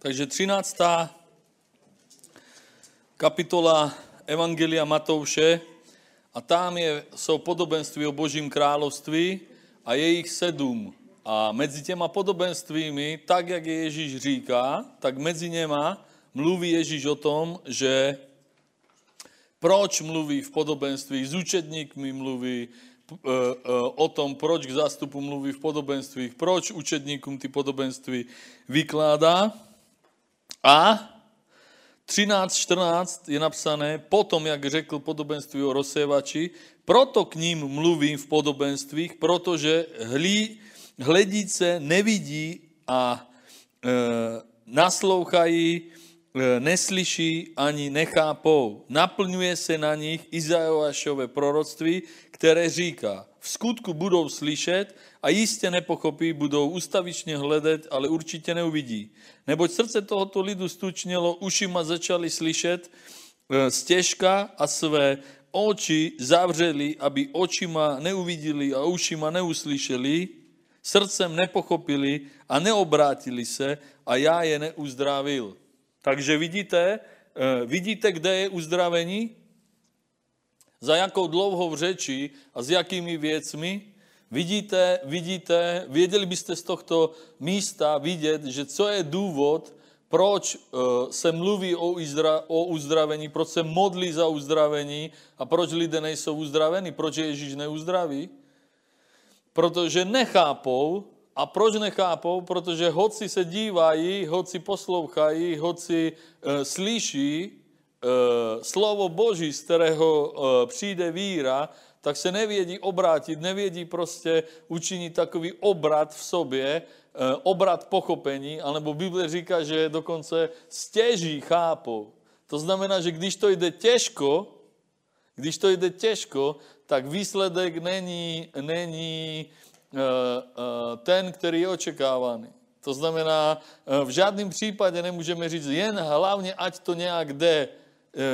Takže 13. kapitola Evangelia Matouše a tam je, jsou podobenství o Božím království a je jich sedm. A mezi těma podobenstvími, tak jak je Ježíš říká, tak mezi něma mluví Ježíš o tom, že proč mluví v podobenství, s učedníkmi mluví, eh, eh, o tom, proč k zástupu mluví v podobenstvích, proč učedníkům ty podobenství vykládá. A 13.14 je napsané, potom, jak řekl podobenství o rozsévači, proto k ním mluvím v podobenstvích, protože hlí, hledíce nevidí a e, naslouchají, e, neslyší ani nechápou. Naplňuje se na nich Izajoášové proroctví, které říká, v skutku budou slyšet a jistě nepochopí, budou ustavičně hledat, ale určitě neuvidí. Neboť srdce tohoto lidu stučnělo, ušima začali slyšet e, stěžka a své oči zavřeli, aby očima neuvidili a ušima neuslyšeli, srdcem nepochopili a neobrátili se a já je neuzdravil. Takže vidíte, e, vidíte, kde je uzdravení? Za jakou dlouhou řeči a s jakými věcmi? Vidíte, vidíte, věděli byste z tohto místa vidět, že co je důvod, proč uh, se mluví o, izdra, o uzdravení, proč se modlí za uzdravení a proč lidé nejsou uzdraveni, proč Ježíš neuzdraví. Protože nechápou, a proč nechápou? Protože hoci se dívají, hoci poslouchají, hoci uh, slyší slovo Boží, z kterého uh, přijde víra, tak se nevědí obrátit, nevědí prostě učinit takový obrat v sobě, eh, obrat pochopení, alebo Bible říká, že dokonce stěží chápou. To znamená, že když to jde těžko, když to jde těžko, tak výsledek není, není eh, eh, ten, který je očekávaný. To znamená, v žádném případě nemůžeme říct, jen hlavně, ať to nějak jde,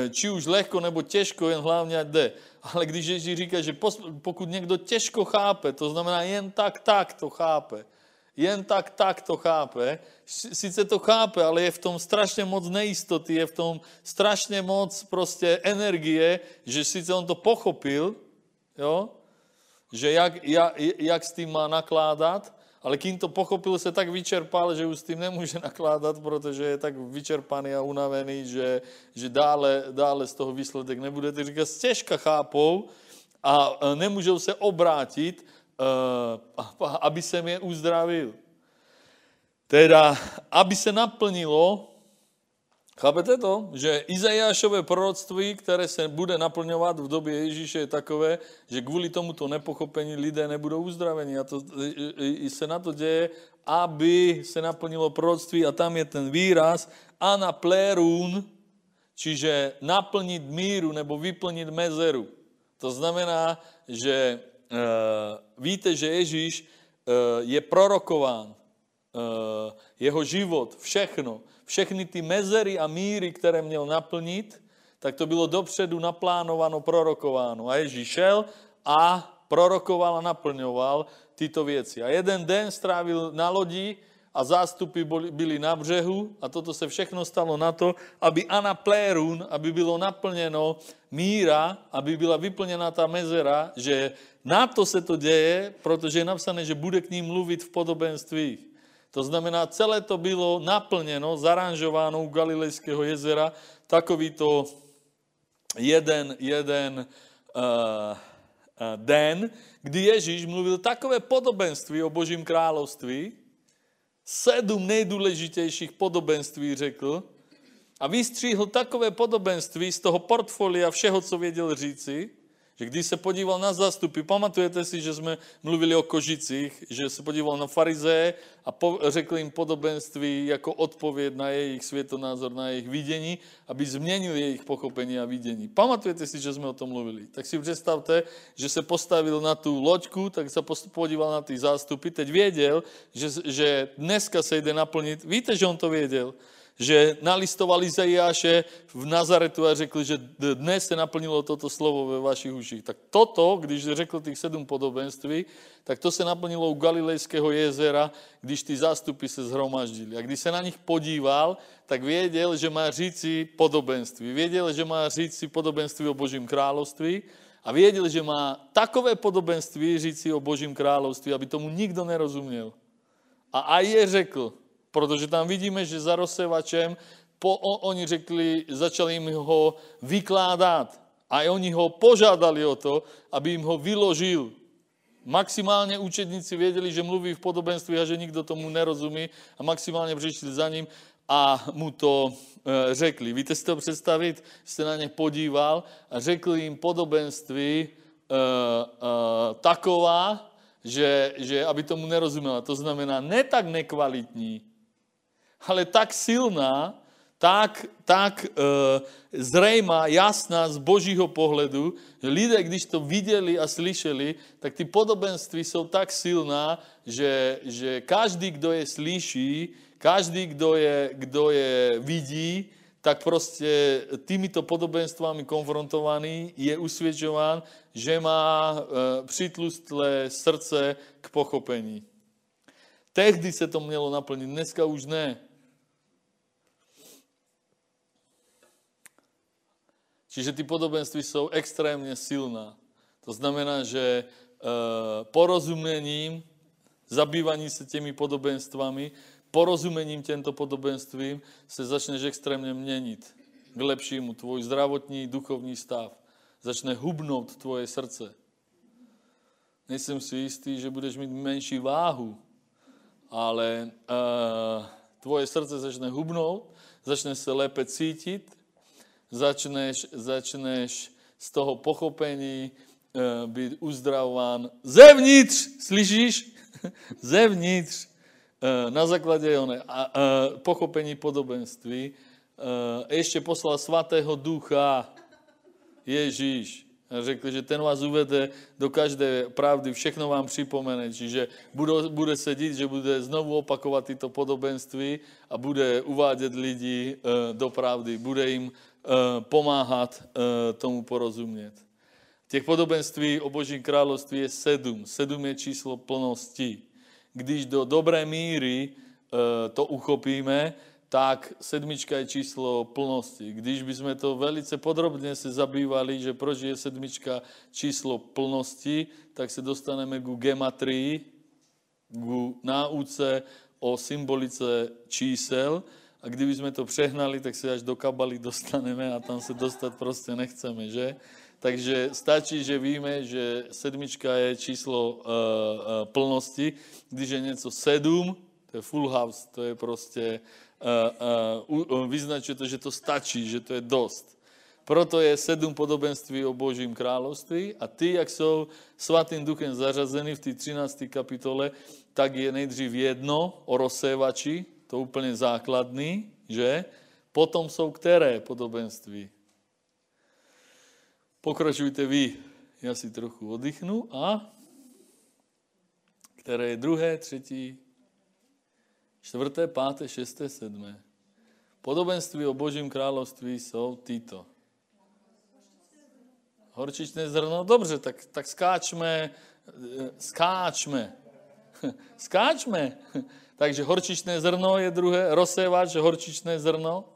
či už lehko nebo těžko, jen hlavně ať jde. Ale když Ježíš říká, že pokud někdo těžko chápe, to znamená jen tak, tak to chápe, jen tak, tak to chápe, sice to chápe, ale je v tom strašně moc nejistoty, je v tom strašně moc prostě energie, že sice on to pochopil, jo, že jak, jak, jak s tím má nakládat, ale kým to pochopil, se tak vyčerpal, že už s tím nemůže nakládat, protože je tak vyčerpaný a unavený, že, že dále, dále z toho výsledek nebude. Ty říká, stěžka chápou a nemůžou se obrátit, eh, aby se mě uzdravil. Teda, aby se naplnilo Chápete to? Že Izajášové proroctví, které se bude naplňovat v době Ježíše, je takové, že kvůli tomuto nepochopení lidé nebudou uzdraveni. A to se na to děje, aby se naplnilo proroctví a tam je ten výraz anaplerun, čiže naplnit míru nebo vyplnit mezeru. To znamená, že e, víte, že Ježíš e, je prorokován. E, jeho život, všechno všechny ty mezery a míry, které měl naplnit, tak to bylo dopředu naplánováno, prorokováno. A Ježíš šel a prorokoval a naplňoval tyto věci. A jeden den strávil na lodi a zástupy byly na břehu a toto se všechno stalo na to, aby Ana Plérun, aby bylo naplněno míra, aby byla vyplněna ta mezera, že na to se to děje, protože je napsané, že bude k ním mluvit v podobenstvích. To znamená, celé to bylo naplněno, zaranžováno u Galilejského jezera, takovýto jeden, jeden uh, uh, den, kdy Ježíš mluvil takové podobenství o Božím království, sedm nejdůležitějších podobenství řekl a vystříhl takové podobenství z toho portfolia všeho, co věděl říci, že když se podíval na zástupy, pamatujete si, že jsme mluvili o kožicích, že se podíval na farizeje a po, řekl jim podobenství jako odpověď na jejich světonázor, na jejich vidění, aby změnil jejich pochopení a vidění. Pamatujete si, že jsme o tom mluvili? Tak si představte, že se postavil na tu loďku, tak se podíval na ty zástupy, teď věděl, že, že dneska se jde naplnit. Víte, že on to věděl? Že nalistovali Izajáše v Nazaretu a řekli, že dnes se naplnilo toto slovo ve vašich uších. Tak toto, když řekl těch sedm podobenství, tak to se naplnilo u Galilejského jezera, když ty zástupy se zhromaždili. A když se na nich podíval, tak věděl, že má říci podobenství. Věděl, že má říci podobenství o Božím království a věděl, že má takové podobenství říci o Božím království, aby tomu nikdo nerozuměl. A aj je řekl, protože tam vidíme, že za rozsevačem po, oni řekli, začali jim ho vykládat. A oni ho požádali o to, aby jim ho vyložil. Maximálně učedníci věděli, že mluví v podobenství a že nikdo tomu nerozumí a maximálně přišli za ním a mu to e, řekli. Víte si to představit? Jste na ně podíval a řekl jim podobenství e, e, taková, že, že aby tomu nerozuměla. To znamená ne tak nekvalitní, ale tak silná, tak, tak e, zřejmá, jasná z božího pohledu, že lidé, když to viděli a slyšeli, tak ty podobenství jsou tak silná, že, že každý, kdo je slyší, každý, kdo je, kdo je vidí, tak prostě týmito podobenstvami konfrontovaný je usvědčován, že má e, přitlustlé srdce k pochopení. Tehdy se to mělo naplnit, dneska už ne. Čiže ty podobenství jsou extrémně silná. To znamená, že e, porozuměním, zabývaní se těmi podobenstvami, porozuměním těmto podobenstvím se začneš extrémně měnit k lepšímu. Tvůj zdravotní, duchovní stav. Začne hubnout tvoje srdce. Nejsem si jistý, že budeš mít menší váhu, ale uh, tvoje srdce začne hubnout, začne se lépe cítit, začneš, začneš z toho pochopení uh, být uzdravován zevnitř, slyšíš? zevnitř, uh, na základě one, a, uh, pochopení podobenství. Ještě poslal svatého ducha Ježíš. Řekl, že ten vás uvede do každé pravdy, všechno vám připomene. Čiže bude, bude se dít, že bude znovu opakovat tyto podobenství a bude uvádět lidi do pravdy. Bude jim pomáhat eh, tomu porozumět. Těch podobenství o Božím království je sedm. Sedm je číslo plnosti. Když do dobré míry eh, to uchopíme, tak sedmička je číslo plnosti. Když bychom to velice podrobně se zabývali, že proč je sedmička číslo plnosti, tak se dostaneme ku gematrii, ku náuce o symbolice čísel, a kdyby jsme to přehnali, tak se až do kabaly dostaneme a tam se dostat prostě nechceme, že? Takže stačí, že víme, že sedmička je číslo uh, uh, plnosti. Když je něco sedm, to je full house, to je prostě, uh, uh, vyznačuje to, že to stačí, že to je dost. Proto je sedm podobenství o Božím království a ty, jak jsou svatým duchem zařazeny v té 13. kapitole, tak je nejdřív jedno o rozsévači, to úplně základný, že? Potom jsou které podobenství? Pokračujte vy. Já si trochu oddychnu a které je druhé, třetí, čtvrté, páté, šesté, sedmé. Podobenství o Božím království jsou tyto. Horčičné zrno, dobře, tak, tak skáčme, skáčme, skáčme. Takže horčičné zrno je druhé, rozsévač, horčičné zrno.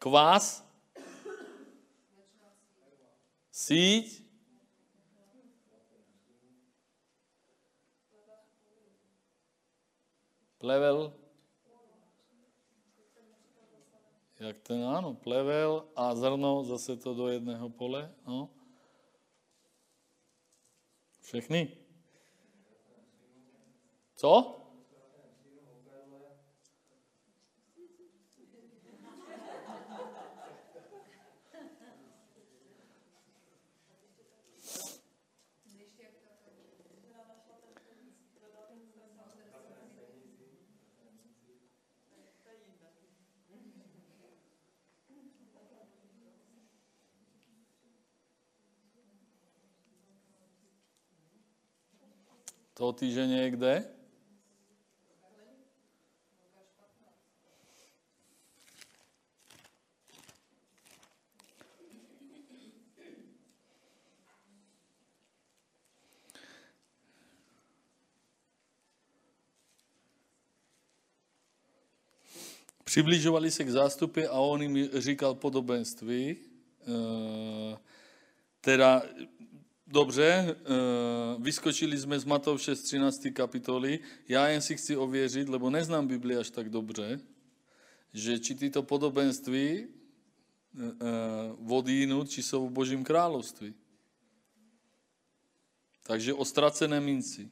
Kvás. Síť. Plevel. Jak ten, ano, plevel a zrno zase to do jedného pole. No. Všechny. Co? To týženě je kde? Přibližovali se k zástupě a on jim říkal podobenství, eh, teda dobře, eh, vyskočili jsme z Matouše z 13. kapitoly. Já jen si chci ověřit, lebo neznám Bibli až tak dobře, že či tyto podobenství vodínu, či jsou v Božím království. Takže o ztracené minci.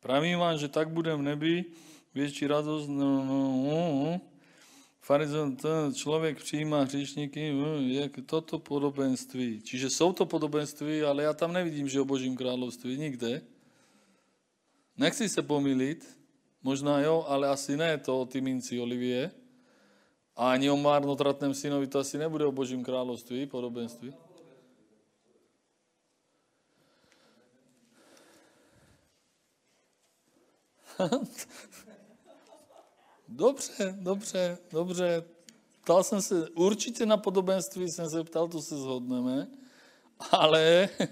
Pravím vám, že tak bude v nebi větší radost. No, no, no. Farizon, ten člověk přijímá hříšníky, no, jak toto podobenství. Čiže jsou to podobenství, ale já tam nevidím, že o Božím království, nikde. Nechci se pomýlit, možná jo, ale asi ne to o ty minci Olivie. A ani o marnotratném synovi to asi nebude o Božím království, podobenství. dobře, dobře, dobře. Ptal jsem se, určitě na podobenství jsem se ptal, to se zhodneme, ale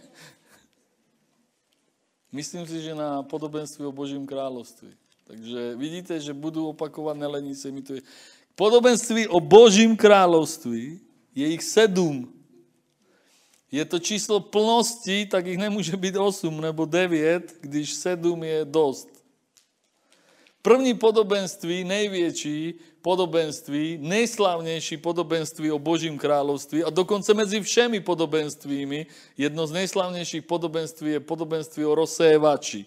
myslím si, že na podobenství o Božím království. Takže vidíte, že budu opakovat, nelení se mi to. Podobenství o Božím království je jich sedm. Je to číslo plnosti, tak jich nemůže být osm nebo devět, když sedm je dost. První podobenství, největší podobenství, nejslavnější podobenství o Božím království a dokonce mezi všemi podobenstvími, jedno z nejslavnějších podobenství je podobenství o rozsévači.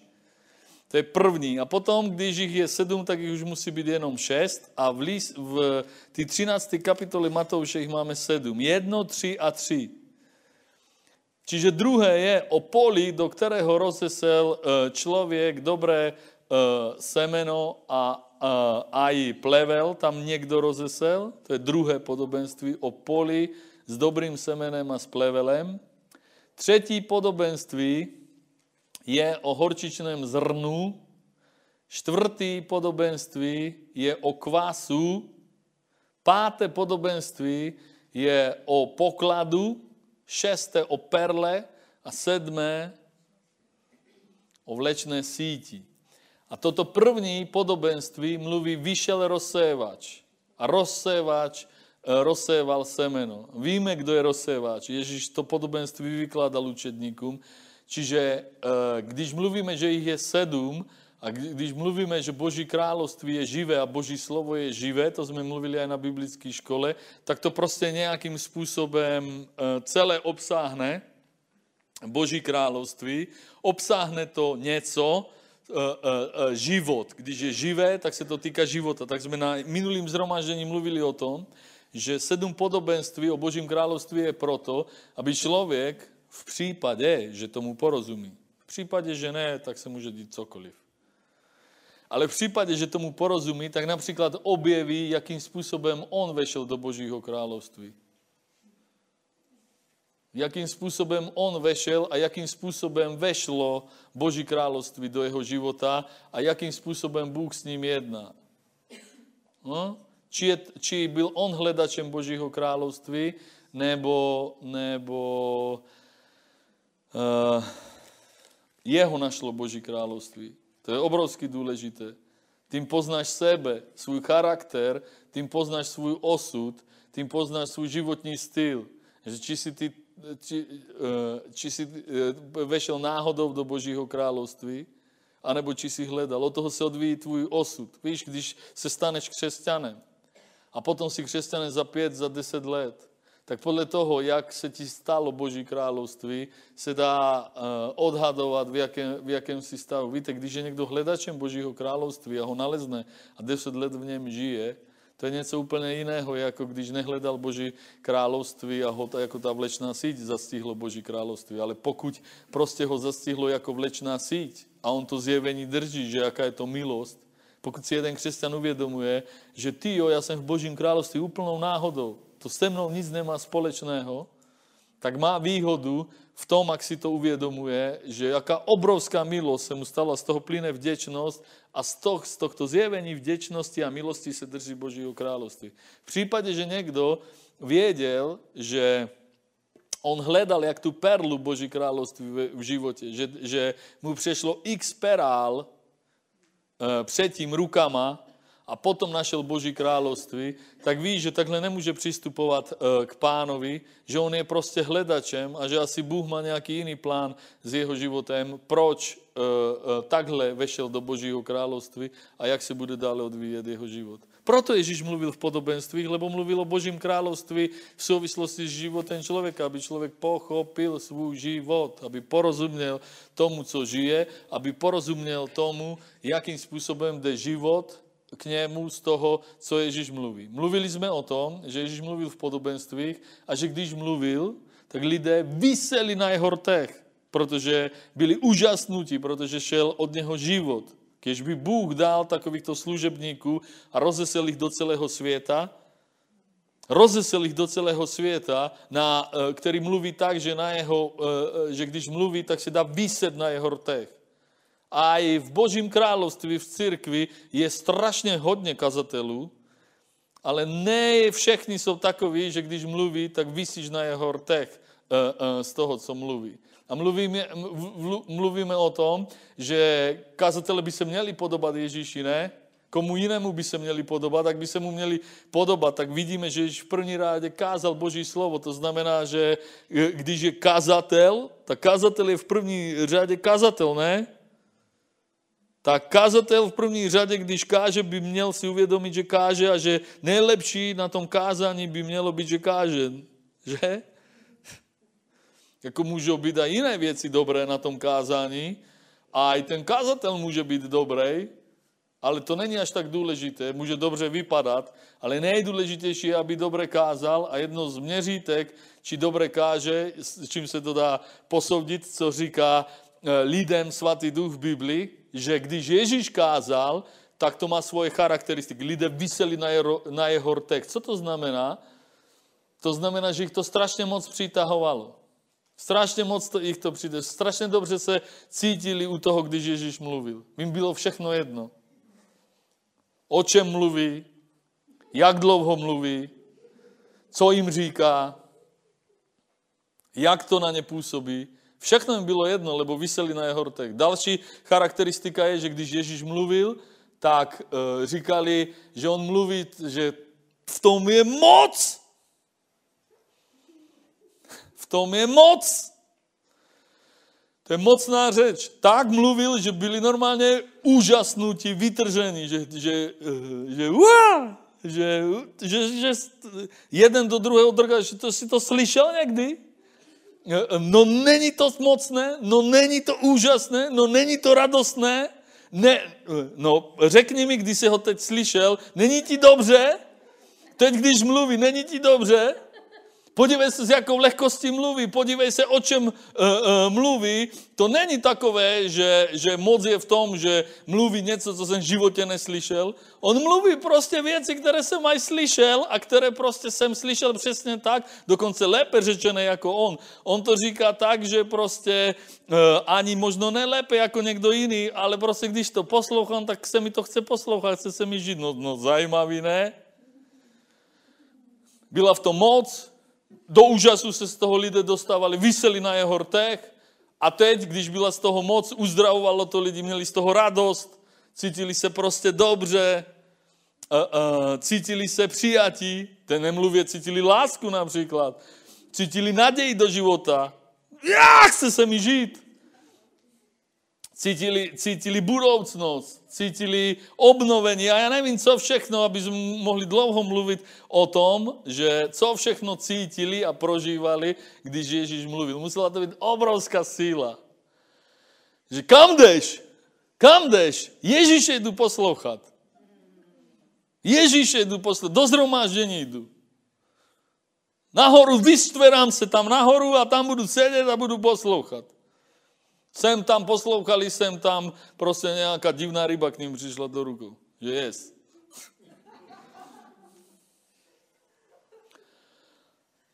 To je první. A potom, když jich je sedm, tak jich už musí být jenom šest. A v, list, v ty 13. kapitole Matouše jich máme sedm. Jedno, tři a tři. Čiže druhé je o poli, do kterého rozesel eh, člověk dobré semeno a, a, a i plevel, tam někdo rozesel. To je druhé podobenství o poli s dobrým semenem a s plevelem. Třetí podobenství je o horčičném zrnu, čtvrtý podobenství je o kvasu, páté podobenství je o pokladu, šesté o perle a sedmé o vlečné síti. A toto první podobenství mluví, vyšel rozsévač. A rozsévač eh, rozséval semeno. Víme, kdo je rozsévač. Ježíš to podobenství vykládal učedníkům. Čiže eh, když mluvíme, že jich je sedm, a když mluvíme, že Boží království je živé a Boží slovo je živé, to jsme mluvili aj na biblické škole, tak to prostě nějakým způsobem eh, celé obsáhne Boží království, obsáhne to něco, život. Když je živé, tak se to týká života. Tak jsme na minulým zhromaždění mluvili o tom, že sedm podobenství o Božím království je proto, aby člověk v případě, že tomu porozumí. V případě, že ne, tak se může dít cokoliv. Ale v případě, že tomu porozumí, tak například objeví, jakým způsobem on vešel do Božího království. Jakým způsobem on vešel a jakým způsobem vešlo Boží království do jeho života a jakým způsobem Bůh s ním jedná. No? Či, je, či byl on hledačem Božího království, nebo, nebo uh, jeho našlo Boží království. To je obrovsky důležité. Tím poznáš sebe, svůj charakter, tím poznáš svůj osud, tím poznáš svůj životní styl. Že či si, ty, či, uh, či si uh, vešel náhodou do Božího království, anebo či si hledal. Od toho se odvíjí tvůj osud. Víš, když se staneš křesťanem a potom si křesťanem za pět, za deset let, tak podle toho, jak se ti stalo Boží království, se dá uh, odhadovat, v jakém, v jakém si stavu. Víte, když je někdo hledačem Božího království a ho nalezne a deset let v něm žije, to je něco úplně jiného, jako když nehledal Boží království a ho ta, jako ta vlečná síť zastihlo Boží království. Ale pokud prostě ho zastihlo jako vlečná síť a on to zjevení drží, že jaká je to milost, pokud si jeden křesťan uvědomuje, že ty jo, já jsem v Božím království úplnou náhodou, to se mnou nic nemá společného, tak má výhodu v tom, jak si to uvědomuje, že jaká obrovská milost se mu stala, z toho plyne vděčnost a z, toho, z tohto zjevení vděčnosti a milosti se drží Božího království. V případě, že někdo věděl, že on hledal jak tu perlu Boží království v, životě, že, že mu přešlo x perál e, předtím rukama a potom našel Boží království, tak ví, že takhle nemůže přistupovat e, k pánovi, že on je prostě hledačem a že asi Bůh má nějaký jiný plán s jeho životem, proč e, e, takhle vešel do Božího království a jak se bude dále odvíjet jeho život. Proto Ježíš mluvil v podobenstvích, lebo mluvil o Božím království v souvislosti s životem člověka, aby člověk pochopil svůj život, aby porozuměl tomu, co žije, aby porozuměl tomu, jakým způsobem jde život k němu z toho, co Ježíš mluví. Mluvili jsme o tom, že Ježíš mluvil v podobenstvích a že když mluvil, tak lidé vyseli na jeho rtech, protože byli úžasnutí, protože šel od něho život. Když by Bůh dal takovýchto služebníků a rozesel ich do celého světa, rozesel ich do celého světa, na, eh, který mluví tak, že, na jeho, eh, eh, že když mluví, tak se dá vyset na jeho rtech. A i v Božím království, v církvi je strašně hodně kazatelů, ale ne všechny jsou takoví, že když mluví, tak vysíš na jeho rtech z toho, co mluví. A mluvíme, mluvíme o tom, že kazatele by se měli podobat Ježíši, ne? Komu jinému by se měli podobat, tak by se mu měli podobat. Tak vidíme, že Ježíš v první rádě kázal Boží slovo. To znamená, že když je kazatel, tak kazatel je v první řadě kazatel, ne? Tak kazatel v první řadě, když káže, by měl si uvědomit, že káže a že nejlepší na tom kázání by mělo být, že káže. Že? Jako můžou být i jiné věci dobré na tom kázání a i ten kázatel může být dobrý, ale to není až tak důležité, může dobře vypadat, ale nejdůležitější je, aby dobře kázal a jedno z měřítek, či dobře káže, s čím se to dá posoudit, co říká eh, lidem svatý duch v Biblii, že když Ježíš kázal, tak to má svoje charakteristiky. Lidé vyseli na jeho, na jeho rtech. Co to znamená? To znamená, že jich to strašně moc přitahovalo. Strašně moc to, jich to přijde. Strašně dobře se cítili u toho, když Ježíš mluvil. Jim bylo všechno jedno. O čem mluví, jak dlouho mluví, co jim říká, jak to na ně působí. Všechno jim bylo jedno, lebo vyseli na jeho rtech. Další charakteristika je, že když Ježíš mluvil, tak e, říkali, že on mluví, že v tom je moc tom je moc. To je mocná řeč. Tak mluvil, že byli normálně úžasnutí, vytržení, že, že, že, uá, že, že, že jeden do druhého drga, že to si to slyšel někdy? No není to mocné, no není to úžasné, no není to radostné. Ne, no řekni mi, když jsi ho teď slyšel, není ti dobře? Teď, když mluví, není ti dobře? Podívej se, s jakou lehkostí mluví, podívej se, o čem uh, uh, mluví. To není takové, že, že moc je v tom, že mluví něco, co jsem v životě neslyšel. On mluví prostě věci, které jsem aj slyšel a které prostě jsem slyšel přesně tak, dokonce lépe řečené jako on. On to říká tak, že prostě uh, ani možno ne lépe jako někdo jiný, ale prostě když to poslouchám, tak se mi to chce poslouchat, chce se mi žít. No, no zajímavý, ne? Byla v tom moc, do úžasu se z toho lidé dostávali, vyseli na jeho rtech a teď, když byla z toho moc, uzdravovalo to lidi, měli z toho radost, cítili se prostě dobře, cítili se přijatí, ten nemluvě cítili lásku například, cítili naději do života. Jak chce se mi žít? Cítili, cítili budoucnost, cítili obnovení a já nevím, co všechno, aby jsme mohli dlouho mluvit o tom, že co všechno cítili a prožívali, když Ježíš mluvil. Musela to být obrovská síla. Že kam jdeš? Kam jdeš? Ježíše jdu poslouchat. Ježíše jdu poslouchat. Do zhromáždění jdu. Nahoru vystverám se tam nahoru a tam budu sedět a budu poslouchat. Sem tam poslouchali, sem tam prostě nějaká divná ryba k ním přišla do ruku. Že jest.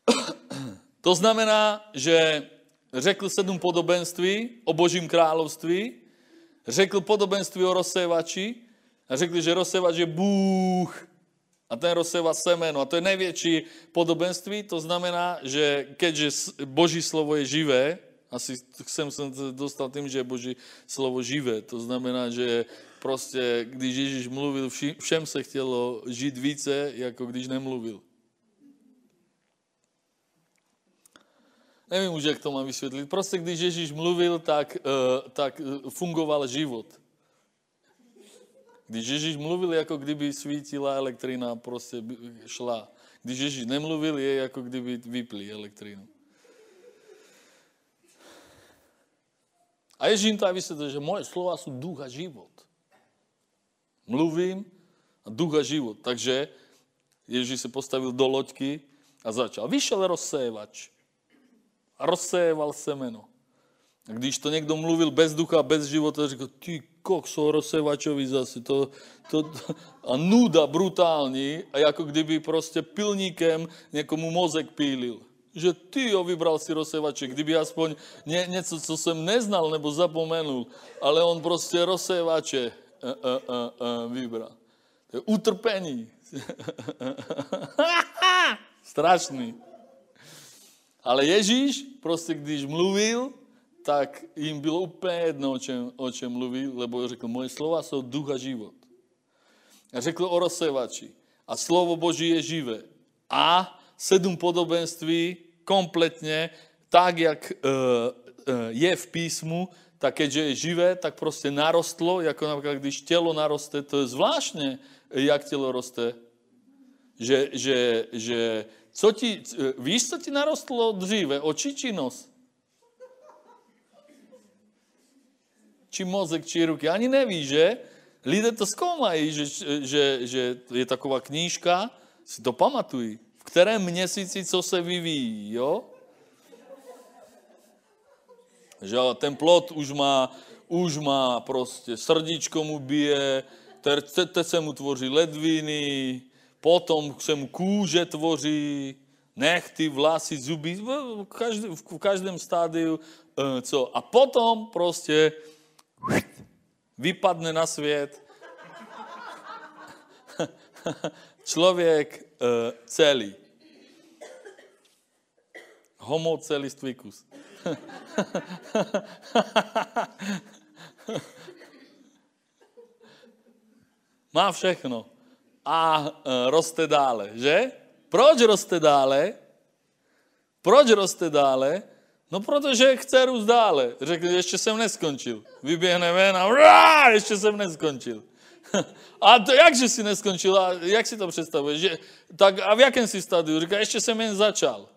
To znamená, že řekl sedm podobenství o božím království, řekl podobenství o rozsévači a řekl, že rozsévač je Bůh. A ten rozseva semeno. A to je největší podobenství. To znamená, že keďže Boží slovo je živé, asi jsem se dostal tím, že je Boží slovo živé. To znamená, že prostě, když Ježíš mluvil, všem se chtělo žít více, jako když nemluvil. Nevím už, jak to mám vysvětlit. Prostě když Ježíš mluvil, tak, uh, tak fungoval život. Když Ježíš mluvil, jako kdyby svítila elektrina, prostě šla. Když Ježíš nemluvil, je jako kdyby vypli elektrinu. A Ježíš to vysvětlil, že moje slova jsou duch a život. Mluvím a duch a život. Takže Ježíš se postavil do loďky a začal. Vyšel rozsévač a rozséval semeno. A když to někdo mluvil bez ducha, bez života, řekl, ty kokso rozsévačovi zase, to, to, to, a nuda brutální, a jako kdyby prostě pilníkem někomu mozek pílil. Že ty jo, vybral si rozsévače, kdyby aspoň ně, něco, co jsem neznal nebo zapomenul, ale on prostě rozsévače uh, uh, uh, uh, vybral. To je utrpení. Strašný. Ale Ježíš prostě, když mluvil, tak jim bylo úplně jedno, o čem, o čem mluví, lebo řekl, moje slova jsou duch a život. A řekl o rozsevači. A slovo Boží je živé. A sedm podobenství kompletně, tak, jak uh, uh, je v písmu, tak keďže je živé, tak prostě narostlo, jako například, když tělo naroste, to je zvláštně, jak tělo roste. Že, že, že co ti, víš, co ti narostlo dříve, oči či nos? či mozek, či ruky. Ani neví, že? Lidé to zkoumají, že, že, že je taková knížka, si to pamatují, kterém měsíci co se vyvíjí, jo? Že ten plot už má, už má prostě, srdíčko mu bije, teď se mu tvoří ledviny, potom se mu kůže tvoří, nechty, vlasy, zuby, v každém, v každém stádiu, eh, co. A potom prostě vypadne na svět člověk celý. Homo celistvicus. Má všechno. A uh, roste dále, že? Proč roste dále? Proč roste dále? No protože chce růst dále. Řekl, ještě jsem neskončil. Vyběhne ven a ještě jsem neskončil. A to jakže si neskončil? A jak si to představuješ? Že, tak a v jakém si stadiu? Říká, ještě jsem jen začal.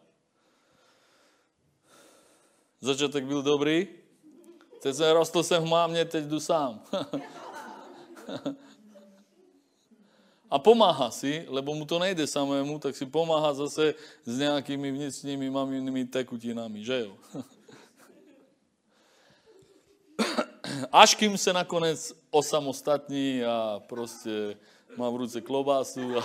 Začátek byl dobrý. Teď jsem rostl jsem v mámě, teď jdu sám. a pomáhá si, lebo mu to nejde samému, tak si pomáhá zase s nějakými vnitřními maminými tekutinami, že jo? Až kým se nakonec osamostatní a prostě má v ruce klobásu a,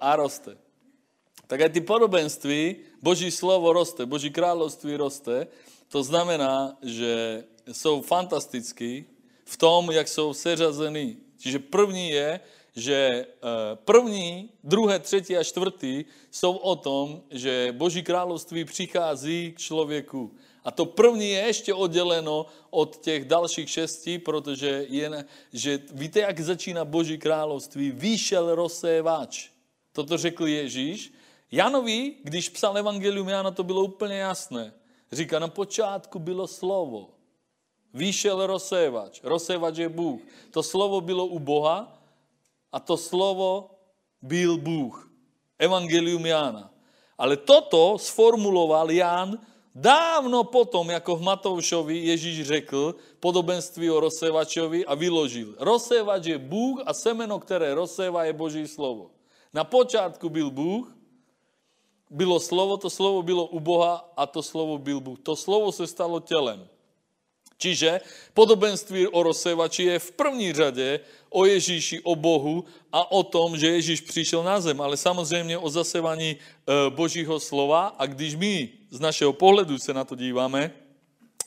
a roste. Tak ty podobenství, Boží slovo roste, Boží království roste, to znamená, že jsou fantastický v tom, jak jsou seřazení. Čiže první je, že eh, první, druhé, třetí a čtvrtý jsou o tom, že Boží království přichází k člověku. A to první je ještě odděleno od těch dalších šesti, protože je, že víte, jak začíná Boží království? Výšel rozsévač. Toto řekl Ježíš Janovi, když psal Evangelium Jana, to bylo úplně jasné. Říká, na počátku bylo slovo. Výšel rozsévač. Rozsévač je Bůh. To slovo bylo u Boha a to slovo byl Bůh. Evangelium Jana. Ale toto sformuloval Jan dávno potom, jako v Matoušovi Ježíš řekl podobenství o rozsévačovi a vyložil. Rozsévač je Bůh a semeno, které rozséva, je Boží slovo. Na počátku byl Bůh bylo slovo, to slovo bylo u Boha a to slovo byl Bůh. To slovo se stalo tělem. Čiže podobenství o rozsevači je v první řadě o Ježíši, o Bohu a o tom, že Ježíš přišel na zem, ale samozřejmě o zasevání e, Božího slova a když my z našeho pohledu se na to díváme,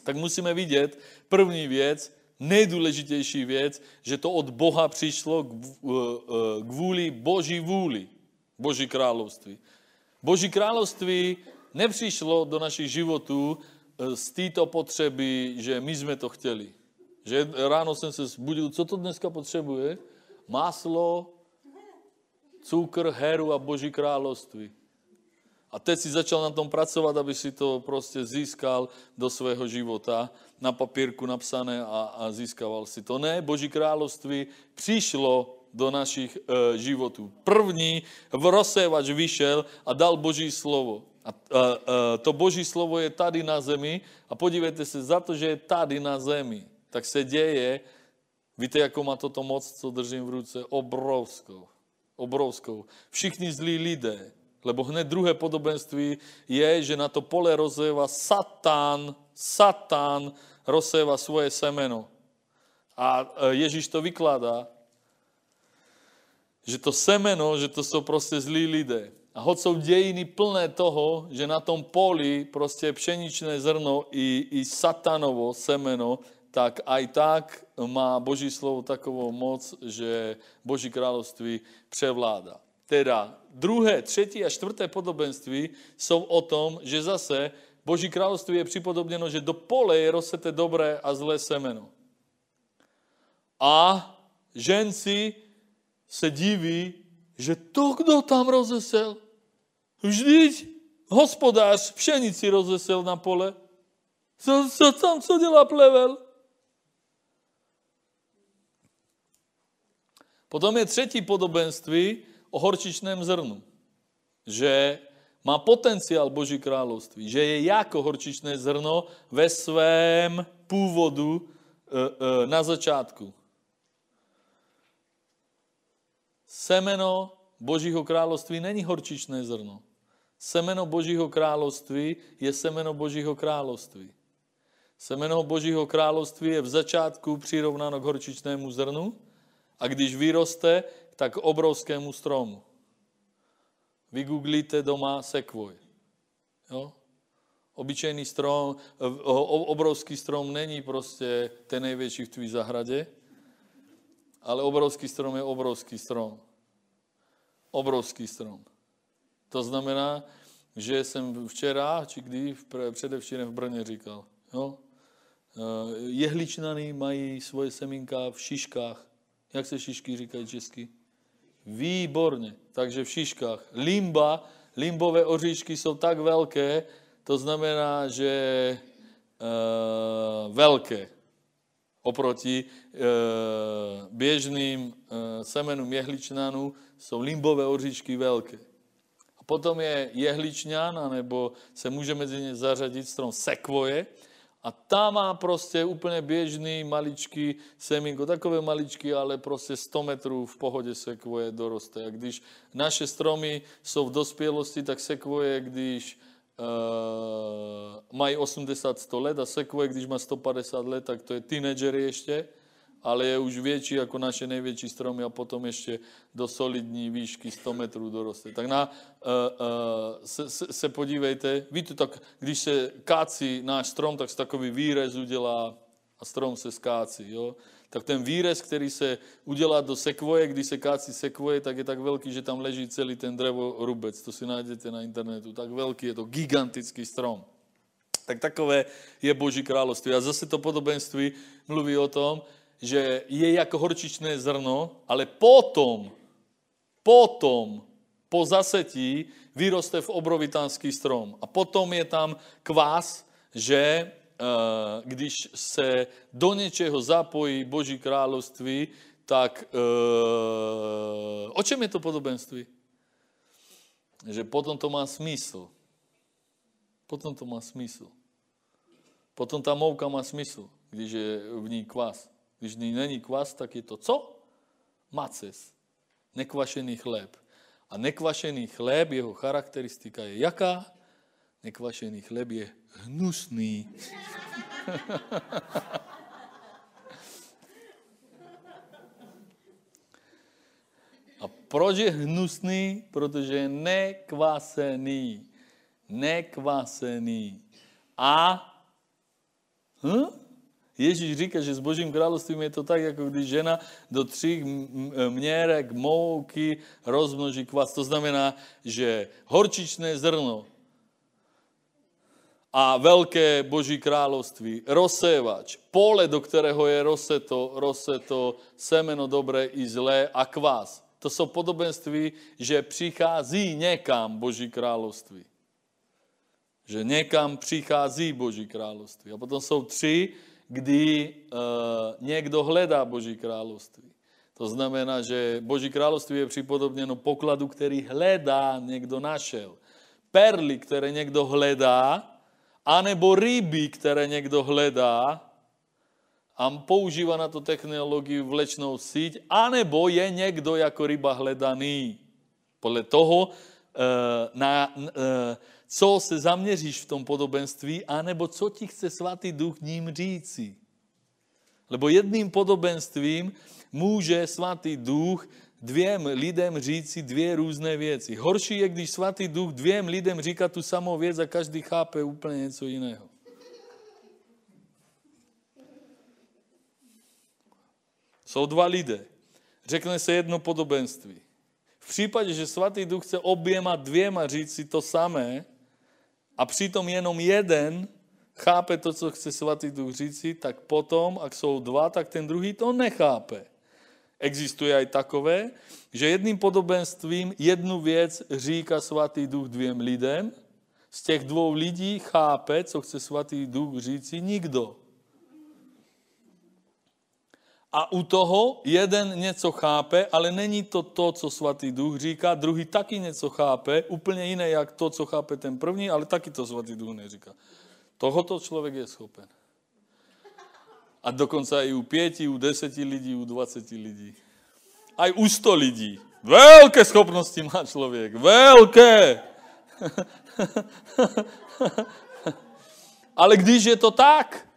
tak musíme vidět první věc, nejdůležitější věc, že to od Boha přišlo kvůli Boží vůli, Boží království. Boží království nepřišlo do našich životů eh, z této potřeby, že my jsme to chtěli. Že ráno jsem se zbudil, co to dneska potřebuje? Máslo, cukr, heru a Boží království. A teď si začal na tom pracovat, aby si to prostě získal do svého života, na papírku napsané a, a získaval si to. Ne, Boží království přišlo do našich e, životů. První v rozsévač vyšel a dal Boží slovo. A, a, a to Boží slovo je tady na zemi a podívejte se, za to, že je tady na zemi, tak se děje, víte, jako má toto moc, co držím v ruce, obrovskou. Obrovskou. Všichni zlí lidé, lebo hned druhé podobenství je, že na to pole rozséva Satan, Satan rozséva svoje semeno. A e, Ježíš to vykládá, že to semeno, že to jsou prostě zlí lidé. A hoď jsou dějiny plné toho, že na tom poli prostě pšeničné zrno i, i satanovo semeno, tak aj tak má Boží slovo takovou moc, že Boží království převládá. Teda druhé, třetí a čtvrté podobenství jsou o tom, že zase Boží království je připodobněno, že do pole je rozsete dobré a zlé semeno. A ženci se diví, že to, kdo tam rozesel, vždyť hospodář pšenici rozesel na pole. Co, co tam, co dělá plevel? Potom je třetí podobenství o horčičném zrnu. Že má potenciál Boží království, že je jako horčičné zrno ve svém původu e, e, na začátku. Semeno Božího království není horčičné zrno. Semeno Božího království je semeno Božího království. Semeno Božího království je v začátku přirovnáno k horčičnému zrnu a když vyroste, tak k obrovskému stromu. Vygooglíte doma sekvoj. Jo? Obyčejný strom, obrovský strom není prostě ten největší v tvý zahradě, ale obrovský strom je obrovský strom. Obrovský strom. To znamená, že jsem včera, či kdy, předevčírem v Brně říkal, jo? Eh, jehličnany mají svoje semínka v šiškách. Jak se šišky říkají česky? Výborně. Takže v šiškách. Limba, limbové oříšky jsou tak velké, to znamená, že e, velké oproti e, běžným e, semenům jehličnanů jsou limbové oříšky velké. A potom je jehličňan, nebo se může mezi ně zařadit strom sekvoje, a tam má prostě úplně běžný maličký semínko, takové maličky, ale prostě 100 metrů v pohodě sekvoje doroste. A když naše stromy jsou v dospělosti, tak sekvoje, když uh, mají 80-100 let a sekvoje, když má 150 let, tak to je teenager ještě, ale je už větší jako naše největší stromy a potom ještě do solidní výšky 100 metrů doroste. Tak na, uh, uh, se, se, se podívejte, víte, tak když se kácí náš strom, tak se takový výrez udělá a strom se skácí. Jo? Tak ten výrez, který se udělá do sekvoje, když se kácí sekvoje, tak je tak velký, že tam leží celý ten drevo rubec. To si najdete na internetu. Tak velký je to gigantický strom. Tak takové je Boží království. A zase to podobenství mluví o tom, že je jako horčičné zrno, ale potom, potom, po zasetí, vyroste v obrovitánský strom. A potom je tam kvás, že eh, když se do něčeho zapojí Boží království, tak eh, o čem je to podobenství? Že potom to má smysl. Potom to má smysl. Potom ta mouka má smysl, když je v ní kvás. Když není kvas, tak je to co? Maces. Nekvašený chléb. A nekvašený chléb, jeho charakteristika je jaká? Nekvašený chléb je hnusný. A proč je hnusný? Protože je nekvasený. Nekvasený. A Hm? Ježíš říká, že s Božím královstvím je to tak, jako když žena do tří měrek mouky rozmnoží kvas. To znamená, že horčičné zrno a velké Boží království, rozsévač, pole, do kterého je roseto, roseto, semeno dobré i zlé a kvás. To jsou podobenství, že přichází někam Boží království. Že někam přichází Boží království. A potom jsou tři, kdy uh, někdo hledá Boží království. To znamená, že Boží království je připodobněno pokladu, který hledá, někdo našel. Perly, které někdo hledá, anebo ryby, které někdo hledá a používá na to technologii vlečnou síť, anebo je někdo jako ryba hledaný. Podle toho, eh, na, eh, co se zaměříš v tom podobenství, anebo co ti chce svatý duch ním říci. Lebo jedným podobenstvím může svatý duch dvěm lidem říci dvě různé věci. Horší je, když svatý duch dvěm lidem říká tu samou věc a každý chápe úplně něco jiného. Jsou dva lidé. Řekne se jedno podobenství. V případě, že svatý duch chce oběma dvěma říci to samé a přitom jenom jeden chápe to, co chce svatý duch říci, tak potom, ak jsou dva, tak ten druhý to nechápe existuje aj takové, že jedným podobenstvím jednu věc říká svatý duch dvěm lidem, z těch dvou lidí chápe, co chce svatý duch říci, nikdo. A u toho jeden něco chápe, ale není to to, co svatý duch říká, druhý taky něco chápe, úplně jiné, jak to, co chápe ten první, ale taky to svatý duch neříká. Tohoto člověk je schopen. A dokonce i u pěti, u deseti lidí, u dvaceti lidí. Aj u sto lidí. Velké schopnosti má člověk. Velké. Ale když je to tak,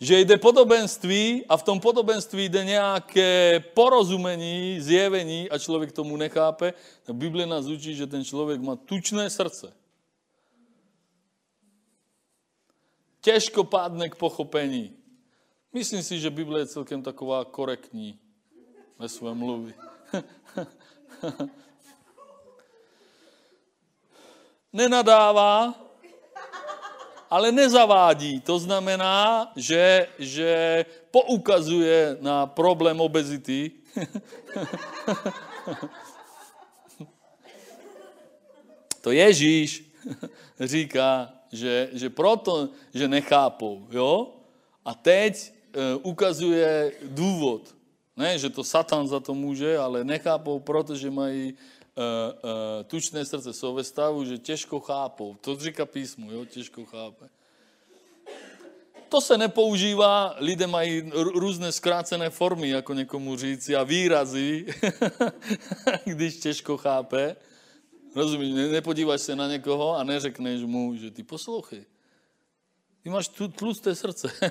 že jde podobenství a v tom podobenství jde nějaké porozumení, zjevení a člověk tomu nechápe, tak Bible nás učí, že ten člověk má tučné srdce. Těžko pádne k pochopení. Myslím si, že Bible je celkem taková korektní ve svém mluví. Nenadává, ale nezavádí. To znamená, že, že poukazuje na problém obezity. to Ježíš říká, že, že proto, že nechápou. Jo? A teď Eh, ukazuje důvod. Ne, že to Satan za to může, ale nechápou, protože mají tučné srdce. Jsou ve stavu, že těžko chápou. To říká písmo, jo, těžko chápe. To se nepoužívá, lidé mají různé zkrácené formy, jako někomu říci, a výrazy, když těžko chápe. Rozumíš, nepodíváš se na někoho a neřekneš mu, že ty poslouchej. Ty máš tu tlusté srdce.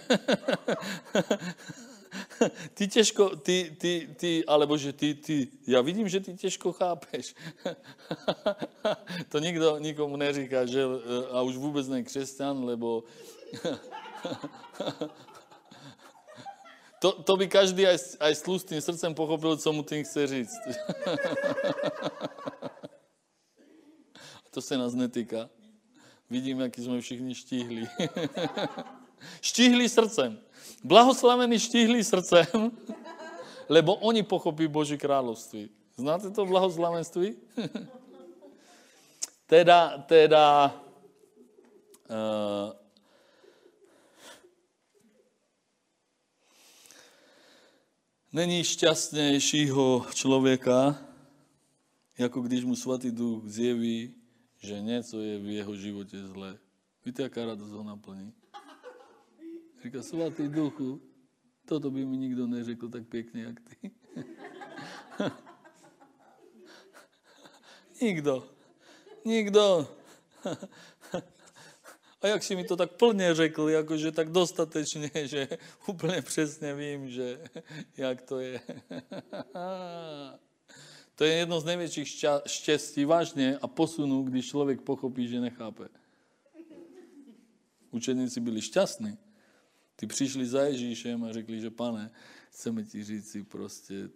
ty těžko, ty, ty, ty, alebo že ty, ty, já vidím, že ty těžko chápeš. to nikdo nikomu neříká, že, a už vůbec ne křesťan, lebo to, to by každý aj, aj s tlustým srdcem pochopil, co mu tím chce říct. to se nás netýká. Vidím, jaký jsme všichni štíhli. štíhli srdcem. Blahoslavení štíhli srdcem, lebo oni pochopí Boží království. Znáte to blahoslavenství? teda, teda, uh, není šťastnějšího člověka, jako když mu svatý duch zjeví že něco je v jeho životě zlé. Víte, jaká radost ho naplní? Říká, svatý duchu, toto by mi nikdo neřekl tak pěkně, jak ty. nikdo. Nikdo. A jak si mi to tak plně řekl, jakože tak dostatečně, že úplně přesně vím, že jak to je. To je jedno z největších štěstí vážně a posunu, když člověk pochopí, že nechápe. Učeníci byli šťastní, Ty přišli za Ježíšem a řekli, že pane, chceme ti říct si prostě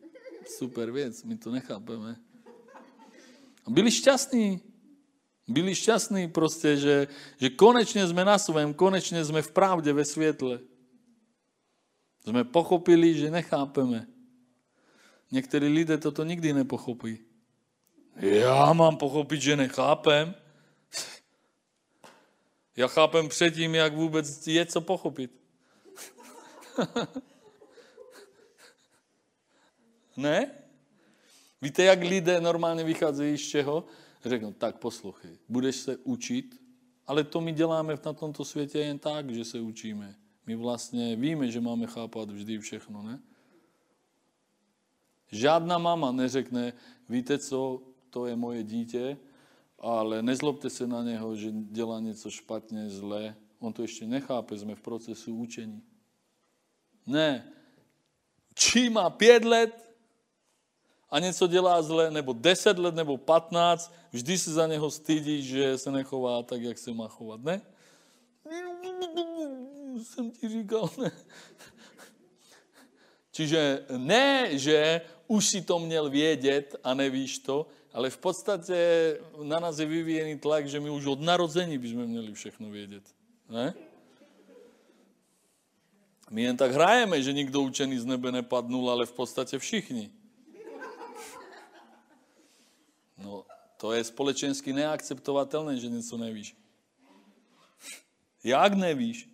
super věc, my to nechápeme. A byli šťastní. Byli šťastní prostě, že, že konečně jsme na svém, konečně jsme v pravdě, ve světle. Jsme pochopili, že nechápeme. Někteří lidé toto nikdy nepochopí. Já mám pochopit, že nechápem. Já chápem předtím, jak vůbec je co pochopit. ne? Víte, jak lidé normálně vycházejí z čeho? Řeknou, tak poslouchej, budeš se učit, ale to my děláme na tomto světě jen tak, že se učíme. My vlastně víme, že máme chápat vždy všechno, ne? Žádná mama neřekne, víte co, to je moje dítě, ale nezlobte se na něho, že dělá něco špatně, zlé. On to ještě nechápe, jsme v procesu učení. Ne. Či má pět let a něco dělá zle, nebo deset let, nebo patnáct, vždy se za něho stydí, že se nechová tak, jak se má chovat. Ne? Jsem ti říkal, ne. Čiže ne, že už si to měl vědět a nevíš to, ale v podstatě na nás je vyvíjený tlak, že my už od narození bychom měli všechno vědět. Ne? My jen tak hrajeme, že nikdo učený z nebe nepadnul, ale v podstatě všichni. No, to je společensky neakceptovatelné, že něco nevíš. Jak nevíš?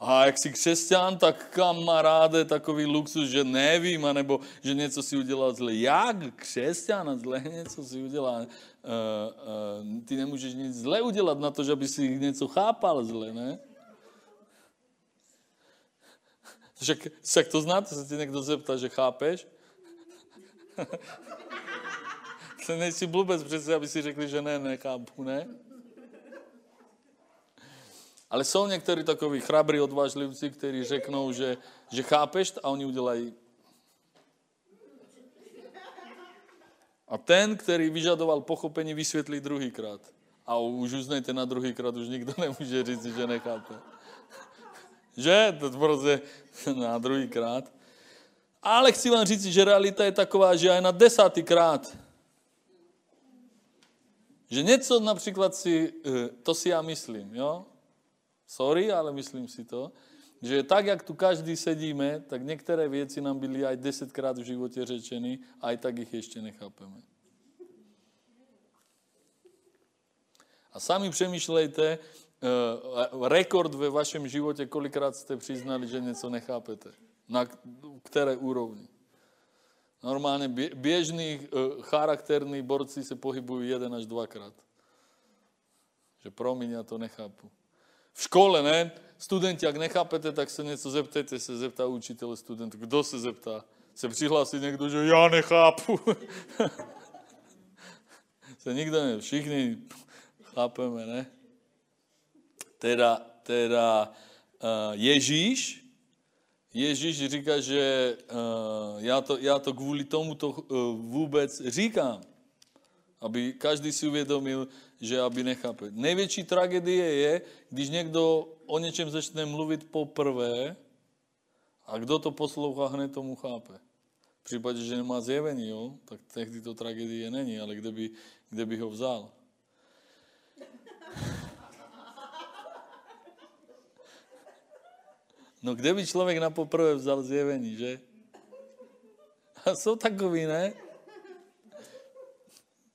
A jak jsi křesťan, tak kamaráde, takový luxus, že nevím, anebo že něco si udělal zle. Jak křesťan zle něco si udělá? Uh, uh, ty nemůžeš nic zle udělat na to, že by si něco chápal zle, ne? Však, však to znáte, se ti někdo zeptá, že chápeš? to nejsi blbec přece, aby si řekli, že ne, nechápu, ne? Ale jsou někteří takoví chrabrí odvážlivci, kteří řeknou, že, že chápeš a oni udělají. A ten, který vyžadoval pochopení, vysvětlí druhýkrát. A už uznejte na druhýkrát, už nikdo nemůže říct, že nechápe. Že? To prostě na druhýkrát. Ale chci vám říct, že realita je taková, že aj na desátýkrát že něco například si, eh, to si já myslím, jo? Sorry, ale myslím si to, že tak, jak tu každý sedíme, tak některé věci nám byly aj desetkrát v životě řečeny, a i tak ich ještě nechápeme. A sami přemýšlejte, rekord ve vašem životě, kolikrát jste přiznali, že něco nechápete. Na které úrovni. Normálně běžný uh, charakterní borci se pohybují jeden až dvakrát. Že promiň, já to nechápu. V škole, ne? Studenti, jak nechápete, tak se něco zeptejte, se zeptá učitel student. Kdo se zeptá? Se přihlásí někdo, že já nechápu. se nikdo ne, všichni chápeme, ne? Teda, teda uh, Ježíš, Ježíš říká, že uh, já, to, já to kvůli tomu to uh, vůbec říkám. Aby každý si uvědomil, že aby nechápe. Největší tragédie je, když někdo o něčem začne mluvit poprvé a kdo to poslouchá, hned tomu chápe. V případě, že nemá zjevení, jo, tak tehdy to tragédie není, ale kde by, kde by ho vzal? No kde by člověk na poprvé vzal zjevení, že? A jsou takový, ne?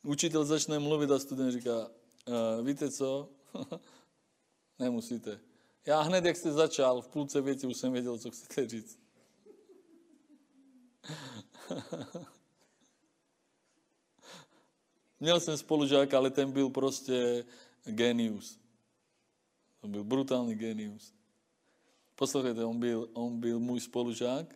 Učitel začne mluvit a student říká, uh, víte co? Nemusíte. Já hned, jak jste začal, v půlce věci už jsem věděl, co chcete říct. Měl jsem spolužáka, ale ten byl prostě genius. To byl brutální genius. Poslouchejte, on byl, on byl můj spolužák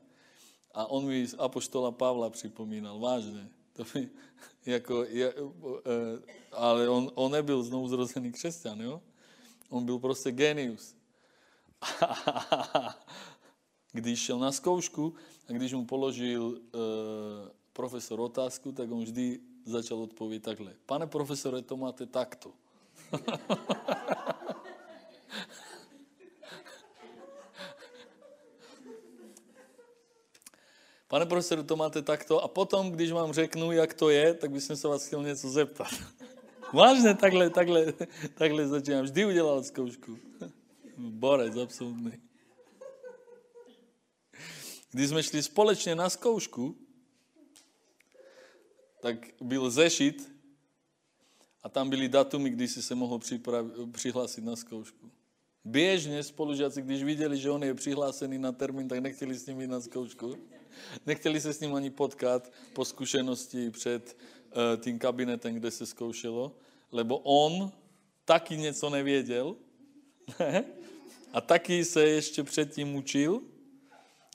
a on mi z Apoštola Pavla připomínal, vážně. To by, jako, je, eh, ale on, on nebyl znovu zrozený křesťan, jo? On byl prostě genius. když šel na zkoušku a když mu položil uh, profesor otázku, tak on vždy začal odpovědět takhle. Pane profesore, to máte takto. Pane profesoru, to máte takto a potom, když vám řeknu, jak to je, tak bych se vás chtěl něco zeptat. Vážně takhle, takhle, takhle začínám. Vždy udělal zkoušku. Borec, absolutní. Když jsme šli společně na zkoušku, tak byl zešit a tam byly datumy, kdy si se mohl přihlásit na zkoušku. Běžně spolužáci, když viděli, že on je přihlásený na termín, tak nechtěli s ním jít na zkoušku. Nechtěli se s ním ani potkat po zkušenosti před uh, tím kabinetem, kde se zkoušelo, lebo on taky něco nevěděl ne? a taky se ještě předtím učil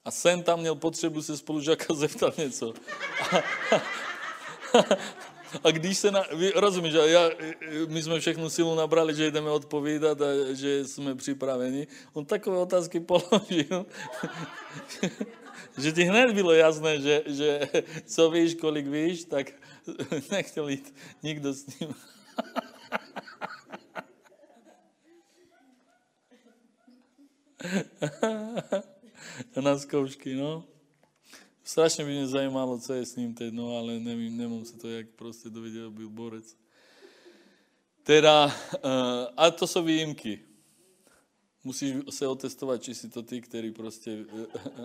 a sen tam měl potřebu se spolužáka zeptat něco. A, a když se, na, vy, rozumíš, já, my jsme všechnu silu nabrali, že jdeme odpovídat a že jsme připraveni. On takové otázky položil, že ti hned bylo jasné, že, že co víš, kolik víš, tak nechtěl jít nikdo s ním. na zkoušky, no. Strašně by mě zajímalo, co je s ním teď, no, ale nevím, nemám se to jak prostě dověděl, byl borec. Teda, uh, a to jsou výjimky. Musíš se otestovat, či si to ty, který prostě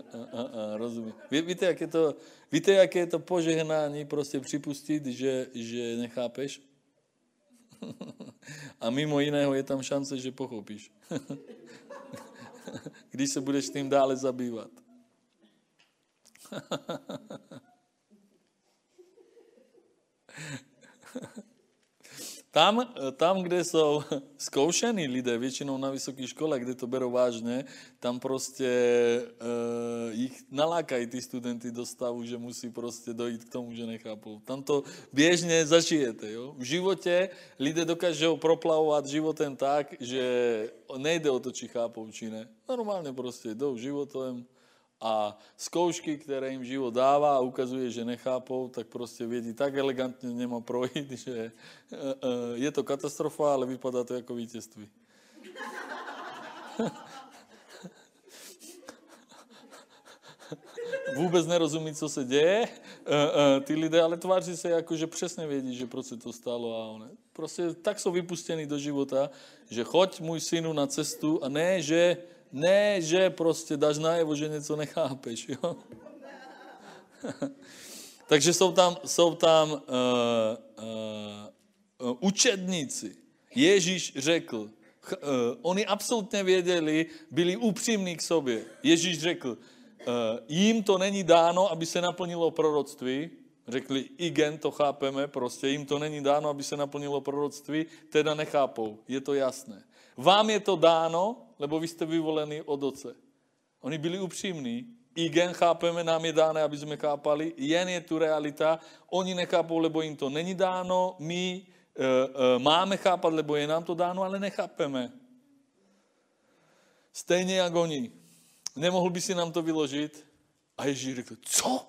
rozumí. Ví, víte, jak je to, víte, jak je to požehnání prostě připustit, že, že nechápeš? a mimo jiného je tam šance, že pochopíš. Když se budeš tím dále zabývat. Tam, tam, kde jsou zkoušení lidé, většinou na vysoké škole, kde to berou vážně, tam prostě uh, jich nalákají ty studenty do stavu, že musí prostě dojít k tomu, že nechápou. Tam to běžně zažijete. Jo? V životě lidé dokážou proplavovat životem tak, že nejde o to, či chápou, či ne. Normálně prostě jdou životem, a zkoušky, které jim život dává a ukazuje, že nechápou, tak prostě vědí tak elegantně nemá projít, že eh, eh, je to katastrofa, ale vypadá to jako vítězství. Vůbec nerozumí, co se děje, eh, ty lidé, ale tváří se jako, že přesně vědí, že proč se to stalo a one. Prostě tak jsou vypustěni do života, že choď můj synu na cestu a ne, že ne, že prostě dáš najevo, že něco nechápeš. Jo? Takže jsou tam, jsou tam uh, uh, učedníci. Ježíš řekl, uh, oni absolutně věděli, byli upřímní k sobě. Ježíš řekl, uh, jim to není dáno, aby se naplnilo proroctví. Řekli, igen, to chápeme, prostě jim to není dáno, aby se naplnilo proroctví, teda nechápou, je to jasné. Vám je to dáno, lebo vy jste vyvolení od Otce. Oni byli upřímní. Igen chápeme, nám je dáno, aby jsme chápali, jen je tu realita. Oni nechápou, lebo jim to není dáno, my e, e, máme chápat, lebo je nám to dáno, ale nechápeme. Stejně jako oni. Nemohl by si nám to vyložit? A Ježíš řekl, co?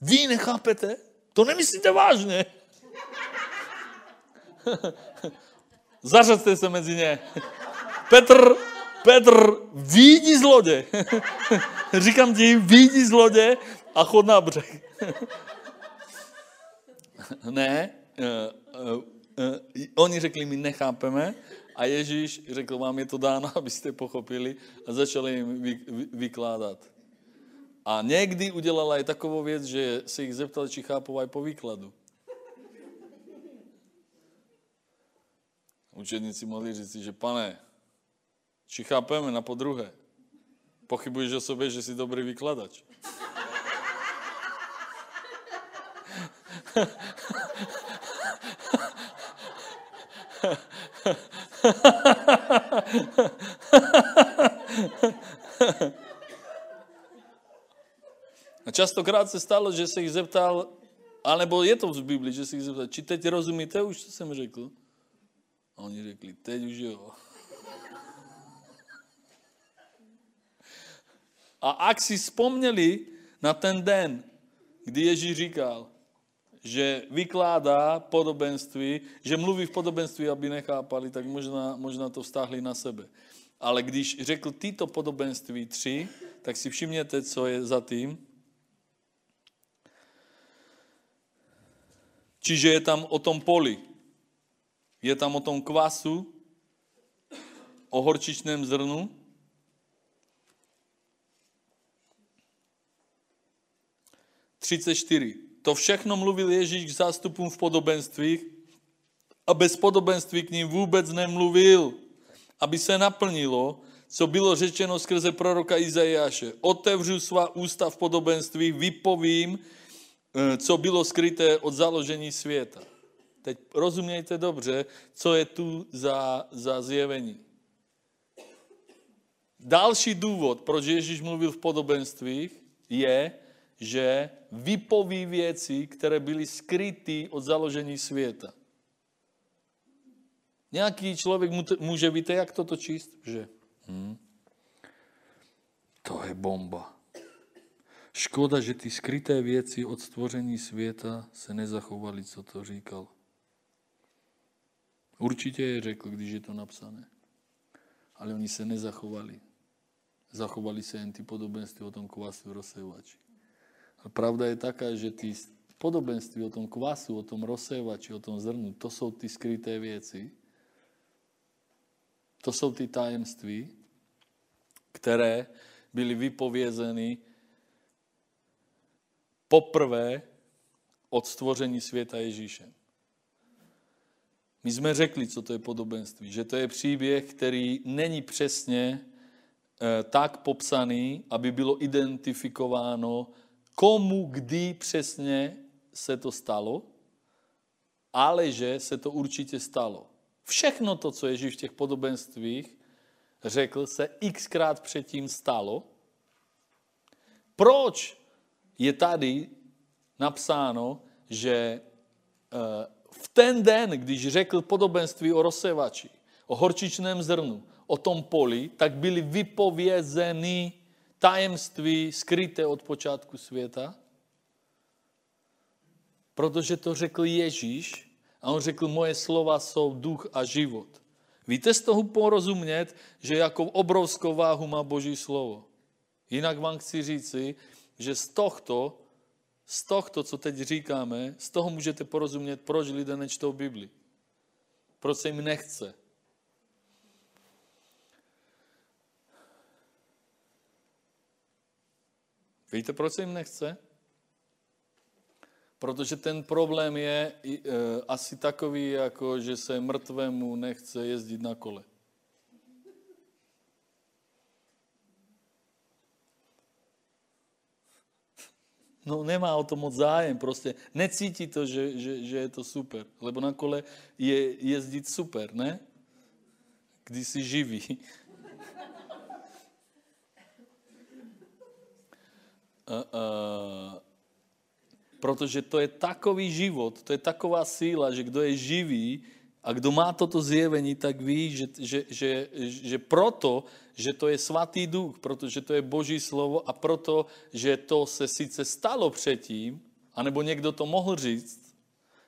Vy nechápete? To nemyslíte vážně? Zařaďte se mezi ně. Petr, Petr, výjdi z lodě. Říkám ti, výjdi z lodě a chod na břeh. ne, uh, uh, uh, oni řekli, my nechápeme a Ježíš řekl, vám je to dáno, abyste pochopili a začali jim vy, vy, vykládat. A někdy udělala i takovou věc, že se jich zeptal, či chápou aj po výkladu. Učedníci mohli říct, že pane, či chápeme na podruhé, pochybuješ o sobě, že jsi dobrý vykladač. A častokrát se stalo, že se jich zeptal, alebo je to v Biblii, že se jich zeptal, či teď rozumíte už, co jsem řekl? A oni řekli, teď už jo. A ak si vzpomněli na ten den, kdy Ježíš říkal, že vykládá podobenství, že mluví v podobenství, aby nechápali, tak možná, možná to vztáhli na sebe. Ale když řekl tyto podobenství tři, tak si všimněte, co je za tím. Čiže je tam o tom poli, je tam o tom kvasu, o horčičném zrnu, To všechno mluvil Ježíš k zástupům v podobenstvích a bez podobenství k ním vůbec nemluvil, aby se naplnilo, co bylo řečeno skrze proroka Izajáše. Otevřu svá ústa v podobenství, vypovím, eh, co bylo skryté od založení světa. Teď rozumějte dobře, co je tu za, za zjevení. Další důvod, proč Ježíš mluvil v podobenstvích, je, že vypoví věci, které byly skryty od založení světa. Nějaký člověk může, víte, jak toto číst? Že hm, to je bomba. Škoda, že ty skryté věci od stvoření světa se nezachovaly, co to říkal. Určitě je řekl, když je to napsané. Ale oni se nezachovali. Zachovali se jen ty podobenství o tom kvasu rozsévači. Pravda je taká, že ty podobenství o tom kvasu, o tom rozsévači, o tom zrnu, to jsou ty skryté věci. To jsou ty tajemství, které byly vypovězeny poprvé od stvoření světa Ježíšem. My jsme řekli, co to je podobenství, že to je příběh, který není přesně eh, tak popsaný, aby bylo identifikováno, komu, kdy přesně se to stalo, ale že se to určitě stalo. Všechno to, co Ježíš v těch podobenstvích řekl, se xkrát předtím stalo. Proč je tady napsáno, že eh, v ten den, když řekl podobenství o rozsevači, o horčičném zrnu, o tom poli, tak byly vypovězeny tajemství skryté od počátku světa? Protože to řekl Ježíš a on řekl, moje slova jsou duch a život. Víte z toho porozumět, že jako obrovskou váhu má Boží slovo. Jinak vám chci říci, že z tohto z tohto, co teď říkáme, z toho můžete porozumět, proč lidé nečtou Bibli. Proč se jim nechce. Víte, proč se jim nechce? Protože ten problém je e, asi takový, jako že se mrtvému nechce jezdit na kole. No nemá o to moc zájem, prostě necítí to, že, že, že je to super. Lebo na kole je jezdit super, ne? Když jsi živý. Uh, protože to je takový život, to je taková síla, že kdo je živý a kdo má toto zjevení, tak ví, že, že, že, že proto že to je svatý duch, protože to je boží slovo a proto, že to se sice stalo předtím, anebo někdo to mohl říct,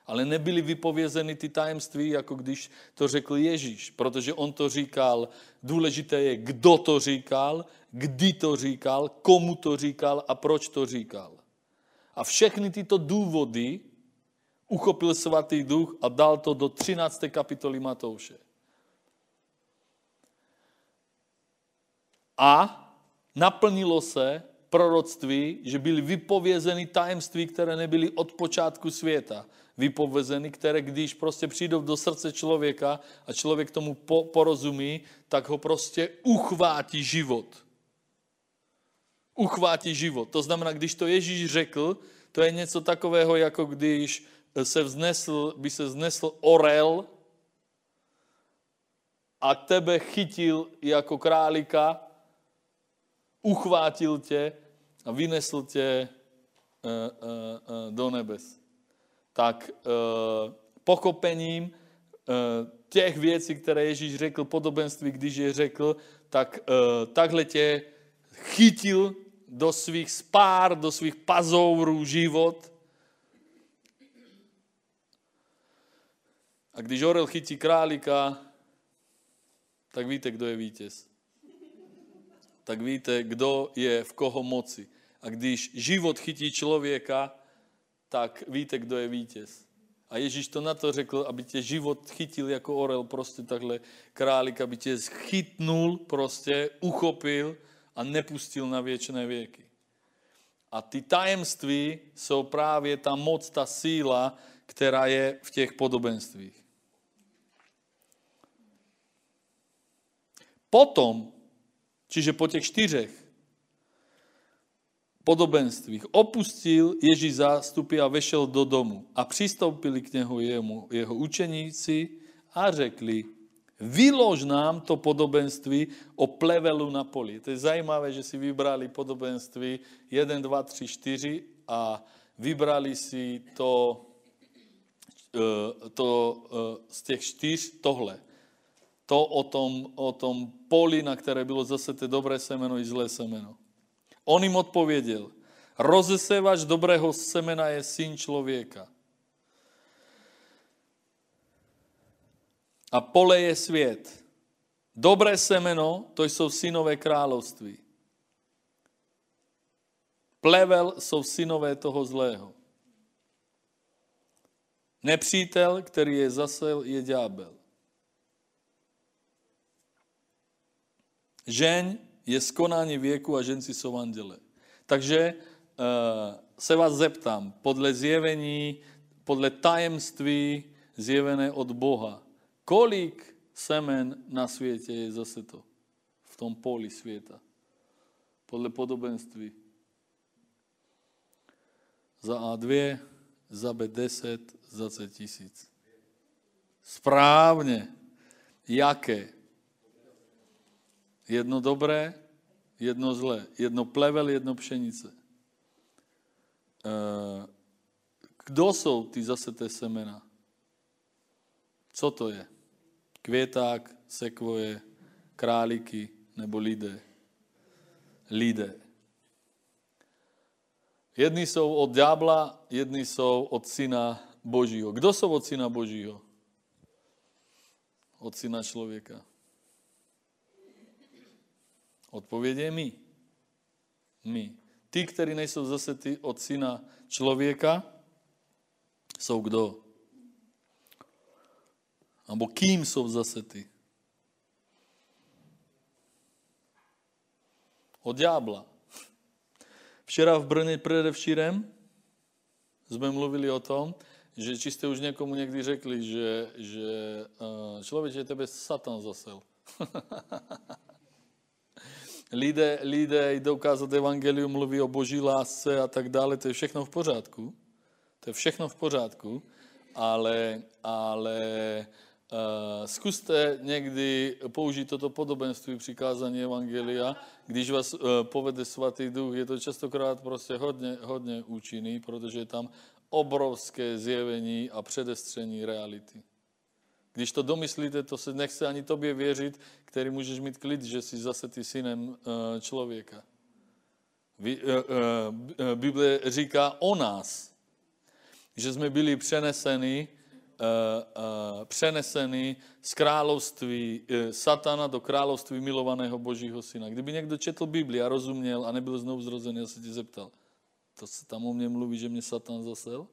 ale nebyly vypovězeny ty tajemství, jako když to řekl Ježíš, protože on to říkal, důležité je, kdo to říkal, kdy to říkal, komu to říkal a proč to říkal. A všechny tyto důvody uchopil svatý duch a dal to do 13. kapitoly Matouše. A naplnilo se proroctví, že byly vypovězeny tajemství, které nebyly od počátku světa vypovězeny, které když prostě přijdou do srdce člověka a člověk tomu po, porozumí, tak ho prostě uchvátí život. Uchvátí život. To znamená, když to Ježíš řekl, to je něco takového, jako když se vznesl, by se vznesl orel a tebe chytil jako králika uchvátil tě a vynesl tě eh, eh, eh, do nebes. Tak pochopením těch věcí, které Ježíš řekl, podobenství, když je řekl, tak takhle tě chytil do svých spár, do svých pazourů život. A když orel chytí králika, tak víte, kdo je vítěz tak víte, kdo je v koho moci. A když život chytí člověka, tak víte, kdo je vítěz. A Ježíš to na to řekl, aby tě život chytil jako orel, prostě takhle králík, aby tě chytnul, prostě uchopil a nepustil na věčné věky. A ty tajemství jsou právě ta moc, ta síla, která je v těch podobenstvích. Potom, čiže po těch čtyřech podobenstvích, opustil Ježíš zástupy a vešel do domu. A přistoupili k němu jeho, jeho učeníci a řekli, vylož nám to podobenství o plevelu na poli. To je zajímavé, že si vybrali podobenství 1, 2, 3, 4 a vybrali si to, eh, to eh, z těch čtyř tohle. To o tom, o tom poli, na které bylo zase to dobré semeno i zlé semeno. On jim odpověděl, rozesevač dobrého semena je syn člověka. A pole je svět. Dobré semeno, to jsou synové království. Plevel jsou synové toho zlého. Nepřítel, který je zasel, je ďábel. Žeň je skonání věku a ženci jsou anděle. Takže uh, se vás zeptám, podle zjevení, podle tajemství zjevené od Boha, kolik semen na světě je zase to, v tom poli světa, podle podobenství. Za A2, za B10, za C tisíc. Správně. Jaké? Jedno dobré, jedno zlé. Jedno plevel, jedno pšenice. Eh, kdo jsou ty zase té semena? Co to je? Květák, sekvoje, králíky nebo lidé? Lidé. Jedni jsou od ďábla, jedni jsou od syna Božího. Kdo jsou od syna Božího? Od syna člověka. Odpověď je my. My. Ty, kteří nejsou zase ty od syna člověka, jsou kdo? Abo kým jsou zase ty? Od ďábla. Včera v Brně předevčírem jsme mluvili o tom, že či jste už někomu někdy řekli, že, že uh, člověče, tebe Satan zasel. lidé, lidé jdou kázat evangelium, mluví o boží lásce a tak dále, to je všechno v pořádku. To je všechno v pořádku, ale, ale uh, zkuste někdy použít toto podobenství přikázání evangelia, když vás uh, povede svatý duch, je to častokrát prostě hodně, hodně účinný, protože je tam obrovské zjevení a předestření reality. Když to domyslíte, to se nechce ani tobě věřit, který můžeš mít klid, že jsi zase ty synem eh, člověka. Eh, eh, Bible říká o nás, že jsme byli přeneseni, přeneseni z království satana do království milovaného božího syna. Kdyby někdo četl Bibli a rozuměl a nebyl znovu zrozený, já se ti zeptal, to se tam o mě mluví, že mě satan zasel?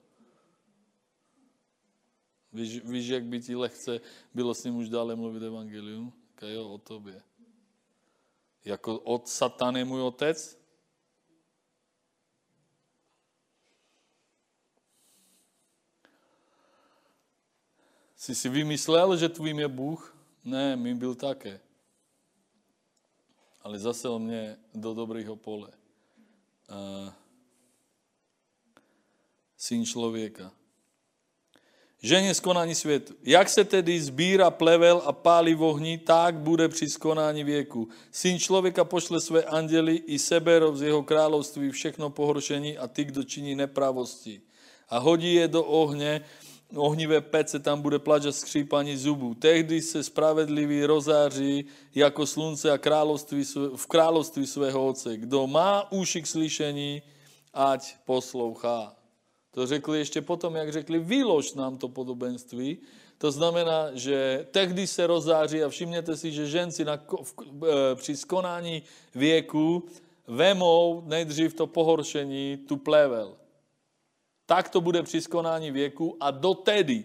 Víš, víš, jak by ti lehce bylo s ním už dále mluvit evangelium? Jo, o tobě. Jako od Satan je můj otec? Jsi si vymyslel, že tvým je Bůh? Ne, mým byl také. Ale zasel mě do dobrého pole. Uh, syn člověka. Ženě skonání světu. Jak se tedy sbírá plevel a pálí v ohni, tak bude při skonání věku. Syn člověka pošle své anděly i seberov z jeho království všechno pohoršení a ty, kdo činí nepravosti. A hodí je do ohně, ohnivé pece, tam bude plač a skřípaní zubů. Tehdy se spravedlivý rozáří jako slunce a království, v království svého oce. Kdo má uši k slyšení, ať poslouchá. To řekli ještě potom, jak řekli, vylož nám to podobenství. To znamená, že tehdy se rozáří a všimněte si, že ženci na, v, e, při skonání věku vemou nejdřív to pohoršení, tu plevel. Tak to bude při skonání věku a dotedy,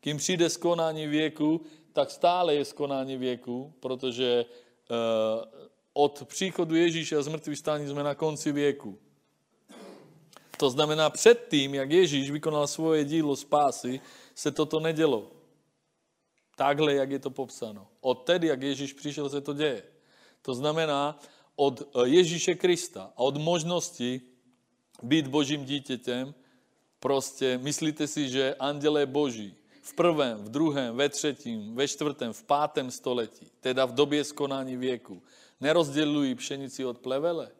kým přijde skonání věku, tak stále je skonání věku, protože uh, od příchodu Ježíše a zmrtvý stání jsme na konci věku. To znamená, předtím, jak Ježíš vykonal svoje dílo spásy, se toto nedělo. Takhle, jak je to popsáno. Od tedy, jak Ježíš přišel, se to děje. To znamená, od eh, Ježíše Krista a od možnosti být božím dítětem, prostě myslíte si, že andělé boží v prvém, v druhém, ve třetím, ve čtvrtém, v pátém století, teda v době skonání věku, nerozdělují pšenici od plevele?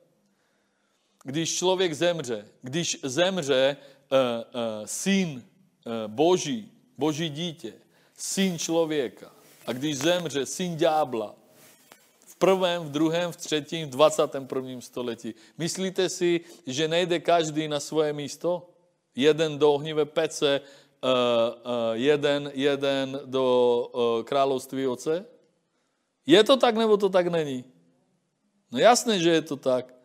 Když člověk zemře, když zemře uh, uh, syn uh, boží, boží dítě, syn člověka, a když zemře syn ďábla, v prvém, v druhém, v třetím, v 21. století. Myslíte si, že nejde každý na svoje místo? Jeden do ohnivé pece, uh, uh, jeden, jeden do uh, království oce? Je to tak, nebo to tak není? No jasné, že je to tak.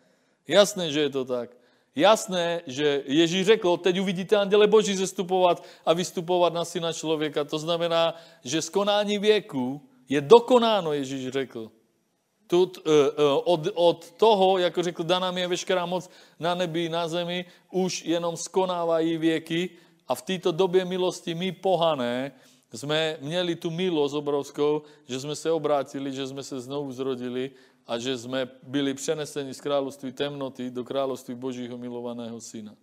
Jasné, že je to tak. Jasné, že Ježíš řekl, teď uvidíte anděle Boží zestupovat a vystupovat na syna člověka. To znamená, že skonání věku je dokonáno, Ježíš řekl. Tud, uh, uh, od, od toho, jako řekl, daná mi je veškerá moc na nebi, na zemi, už jenom skonávají věky a v této době milosti my pohané jsme měli tu milost obrovskou, že jsme se obrátili, že jsme se znovu zrodili a že jsme byli přeneseni z království temnoty do království Božího milovaného syna.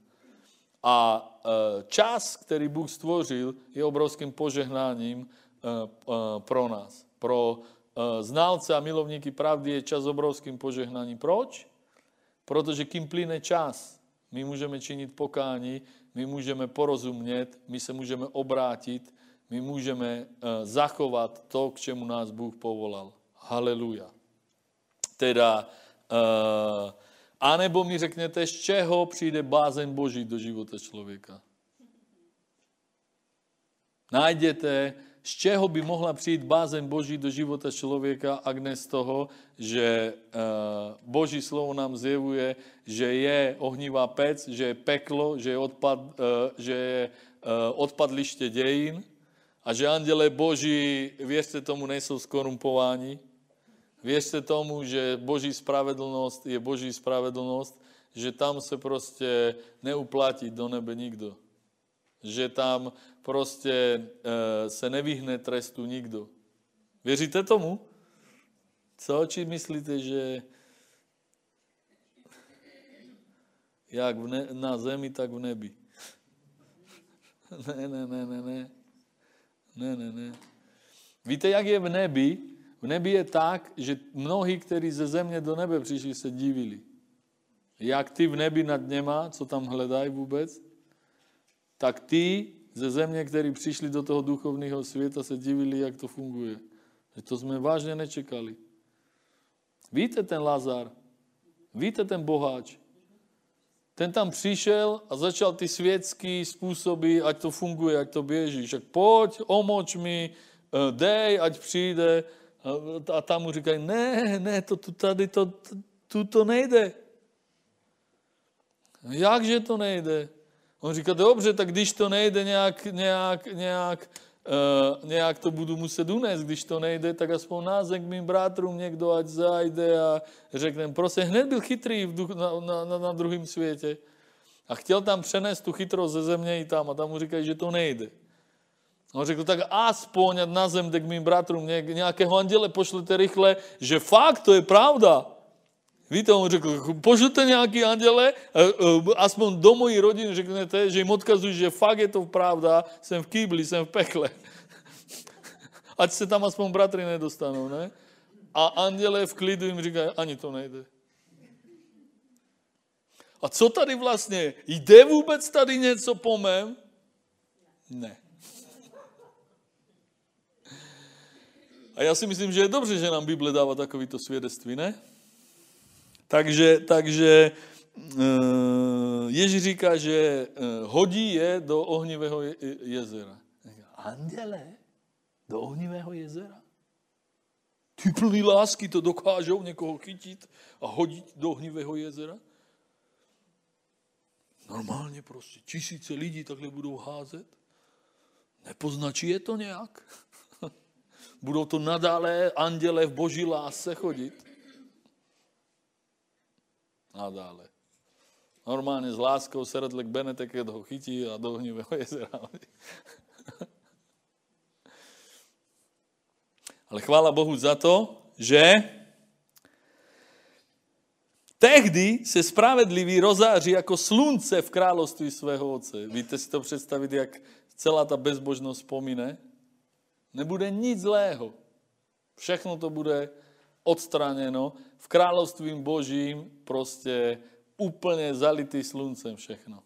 A e, čas, který Bůh stvořil, je obrovským požehnáním e, e, pro nás. Pro znalce a milovníky pravdy je čas obrovským požehnáním. Proč? Protože kým plyne čas, my můžeme činit pokání, my můžeme porozumět, my se můžeme obrátit, my můžeme zachovat to, k čemu nás Bůh povolal. Haleluja. Teda, uh, anebo mi řekněte, z čeho přijde bázeň Boží do života člověka. Najděte, z čeho by mohla přijít bázeň Boží do života člověka, a ne z toho, že uh, Boží slovo nám zjevuje, že je ohnivá pec, že je peklo, že je, odpad, uh, že je uh, odpadliště dějin a že anděle Boží, věřte tomu, nejsou skorumpováni, Věřte tomu, že Boží spravedlnost je Boží spravedlnost, že tam se prostě neuplatí do nebe nikdo. Že tam prostě e, se nevyhne trestu nikdo. Věříte tomu? Co či myslíte, že jak v ne, na zemi, tak v nebi? ne, ne, ne, ne, ne. Ne, ne, ne. Víte, jak je v nebi? V nebi je tak, že mnohí, kteří ze země do nebe přišli, se divili. Jak ty v nebi nad něma, co tam hledají vůbec, tak ty ze země, kteří přišli do toho duchovního světa, se divili, jak to funguje. Že to jsme vážně nečekali. Víte ten Lazar? Víte ten boháč? Ten tam přišel a začal ty světské způsoby, ať to funguje, ať to běží. Však pojď, omoč mi, eh, dej, ať přijde. A tam mu říkají, ne, ne, to, to tady to, tu to nejde. Jakže to nejde? On říká, dobře, tak když to nejde nějak, nějak, nějak, uh, nějak to budu muset unést, když to nejde, tak aspoň názek mým brátrům někdo ať zajde a řekne, prosím, hned byl chytrý v duch, na, na, na, na druhém světě. A chtěl tam přenést tu chytrost ze země i tam a tam mu říkají, že to nejde. On řekl, tak aspoň na zem, k mým bratrům nějakého anděle pošlete rychle, že fakt, to je pravda. Víte, on řekl, pošlete nějaký anděle, eh, eh, aspoň do mojí rodiny řeknete, že jim odkazují, že fakt je to pravda, jsem v kýbli, jsem v pekle. Ať se tam aspoň bratry nedostanou, ne? A anděle v klidu jim říkají, ani to nejde. A co tady vlastně? Jde vůbec tady něco po mém? Ne. A já si myslím, že je dobře, že nám Bible dává takovýto svědectví, ne? Takže, takže eh, Ježíš říká, že eh, hodí je do ohnivého jezera. Anděle? Do ohnivého jezera? Ty plný lásky to dokážou někoho chytit a hodit do ohnivého jezera? Normálně prostě tisíce lidí takhle budou házet. Nepoznačí je to nějak? Budou to nadále anděle v boží lásce chodit? Nadále. Normálně s láskou Seredlek Benetek ho chytí a do ohnivého jezera. Ale chvála Bohu za to, že tehdy se spravedlivý rozáří jako slunce v království svého otce. Víte si to představit, jak celá ta bezbožnost pomine? Nebude nic zlého. Všechno to bude odstraněno. V království božím prostě úplně zalitý sluncem všechno.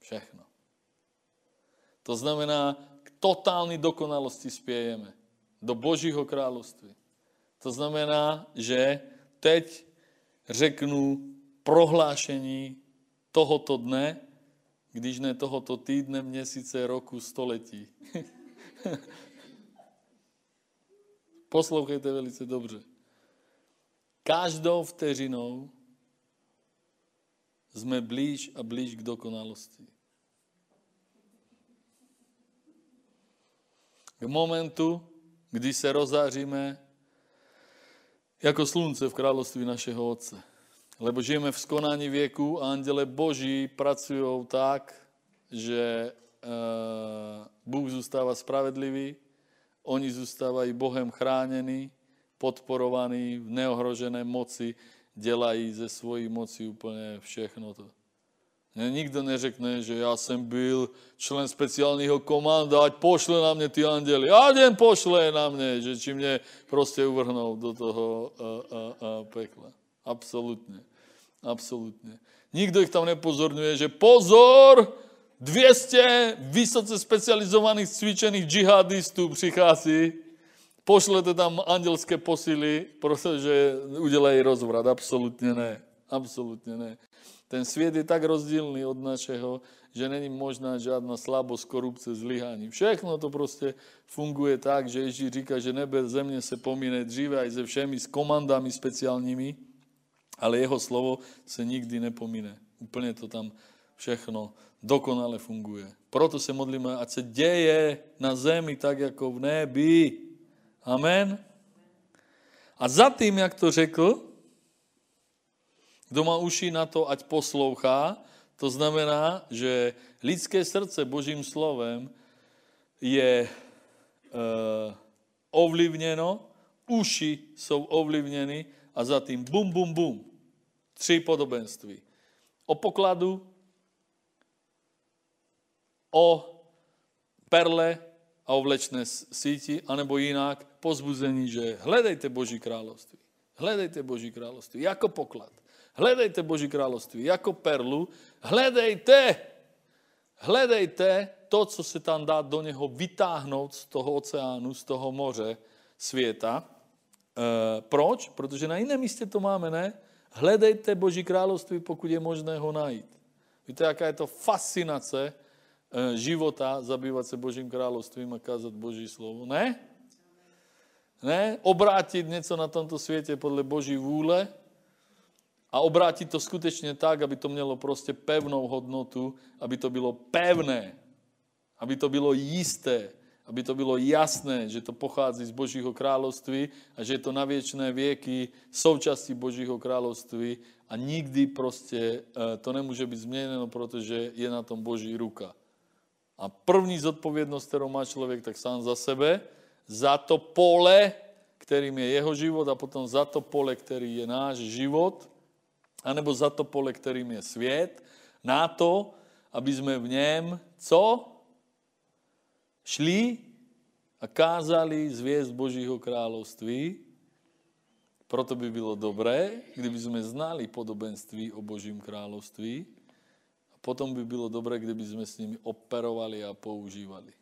Všechno. To znamená, k totální dokonalosti spějeme do Božího království. To znamená, že teď řeknu prohlášení tohoto dne, když ne tohoto týdne, měsíce, roku, století. Poslouchejte velice dobře. Každou vteřinou jsme blíž a blíž k dokonalosti. K momentu, kdy se rozáříme jako slunce v království našeho Otce. Lebo žijeme v skonání věku a anděle Boží pracují tak, že uh, Bůh zůstává spravedlivý, oni zůstávají Bohem chráněni, podporovaní v neohrožené moci, dělají ze svojí moci úplně všechno to. Nikdo neřekne, že já jsem byl člen speciálního komanda, ať pošle na mě ty anděly. A jen pošle na mě, že či mě prostě uvrhnou do toho a, a, a pekla. Absolutně. Absolutně. Nikdo jich tam nepozorňuje, že pozor, 200 vysoce specializovaných cvičených džihadistů přichází, pošlete tam andělské posily, protože udělají rozvrat. Absolutně ne. Absolutně ne. Ten svět je tak rozdílný od našeho, že není možná žádná slabost, korupce, zlyhání. Všechno to prostě funguje tak, že Ježíš říká, že nebe, země se pomíne dříve aj se všemi, s komandami speciálními, ale jeho slovo se nikdy nepomíne. Úplně to tam všechno dokonale funguje. Proto se modlíme, ať se děje na zemi tak, jako v nebi. Amen. A za tím, jak to řekl, kdo má uši na to, ať poslouchá, to znamená, že lidské srdce Božím slovem je e, ovlivněno, uši jsou ovlivněny a zatím bum, bum, bum. Tři podobenství. O pokladu, o perle a o vlečné síti, anebo jinak pozbuzení, že hledejte Boží království. Hledejte Boží království jako poklad. Hledejte Boží království jako perlu. Hledejte, hledejte to, co se tam dá do něho vytáhnout z toho oceánu, z toho moře světa. E, proč? Protože na jiném místě to máme, ne? Hledejte Boží království, pokud je možné ho najít. Víte, jaká je to fascinace e, života, zabývat se Božím královstvím a kázat Boží slovo? Ne? Ne? Obrátit něco na tomto světě podle Boží vůle, a obrátit to skutečně tak, aby to mělo prostě pevnou hodnotu, aby to bylo pevné, aby to bylo jisté, aby to bylo jasné, že to pochází z Božího království a že je to na věčné věky součástí Božího království a nikdy prostě eh, to nemůže být změněno, protože je na tom Boží ruka. A první zodpovědnost, kterou má člověk, tak sám za sebe, za to pole, kterým je jeho život a potom za to pole, který je náš život, anebo za to pole, kterým je svět, na to, aby jsme v něm co? Šli a kázali zvěst Božího království. Proto by bylo dobré, kdyby jsme znali podobenství o Božím království. A potom by bylo dobré, kdyby jsme s nimi operovali a používali.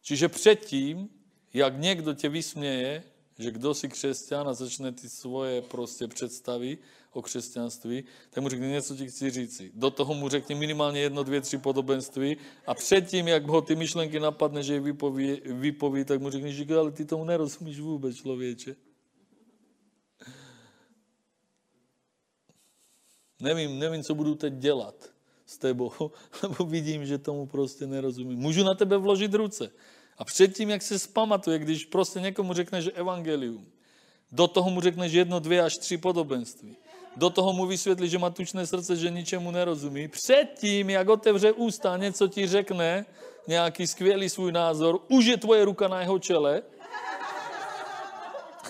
Čiže předtím, jak někdo tě vysměje, že kdo si křesťan a začne ty svoje prostě představy o křesťanství, tak mu řekne něco ti chci říci. Do toho mu řekne minimálně jedno, dvě, tři podobenství a předtím, jak ho ty myšlenky napadne, že je vypoví, vypoví tak mu řekne, že ale ty tomu nerozumíš vůbec, člověče. Nevím, nevím, co budu teď dělat s tebou, lebo vidím, že tomu prostě nerozumím. Můžu na tebe vložit ruce. A předtím, jak se spamatuje, když prostě někomu řekneš evangelium, do toho mu řekneš jedno, dvě až tři podobenství. Do toho mu vysvětlí, že má tučné srdce, že ničemu nerozumí. Předtím, jak otevře ústa, něco ti řekne, nějaký skvělý svůj názor, už je tvoje ruka na jeho čele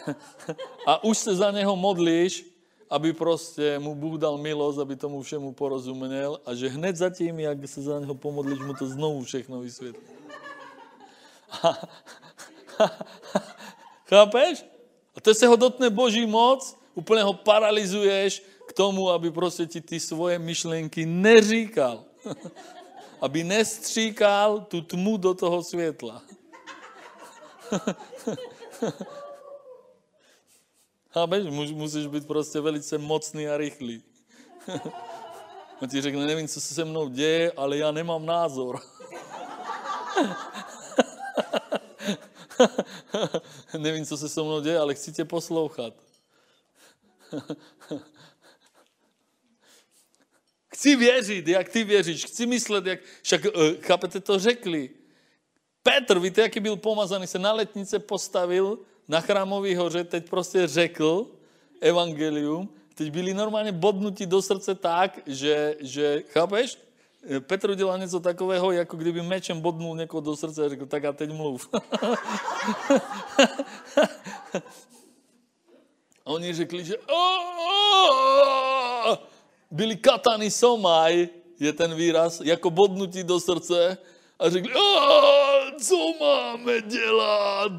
a už se za něho modlíš, aby prostě mu Bůh dal milost, aby tomu všemu porozuměl a že hned zatím, jak se za něho pomodlíš, mu to znovu všechno vysvětlí. Chápeš? A to se ho dotne Boží moc, úplně ho paralizuješ k tomu, aby prostě ti ty svoje myšlenky neříkal. aby nestříkal tu tmu do toho světla. Chápeš? Musíš být prostě velice mocný a rychlý. On ti řekne, nevím, co se se mnou děje, ale já nemám názor. nevím, co se se mnou děje, ale chci tě poslouchat. chci věřit, jak ty věříš. Chci myslet, jak... Však, uh, chápete, to řekli. Petr, víte, jaký byl pomazaný, se na letnice postavil na chrámový hoře, teď prostě řekl evangelium, teď byli normálně bodnutí do srdce tak, že, že chápeš, Petr udělal něco takového, jako kdyby mečem bodnul někoho do srdce a řekl, tak a teď mluv. a oni řekli, že byli katany somaj, je ten výraz, jako bodnutí do srdce a řekli, co máme dělat?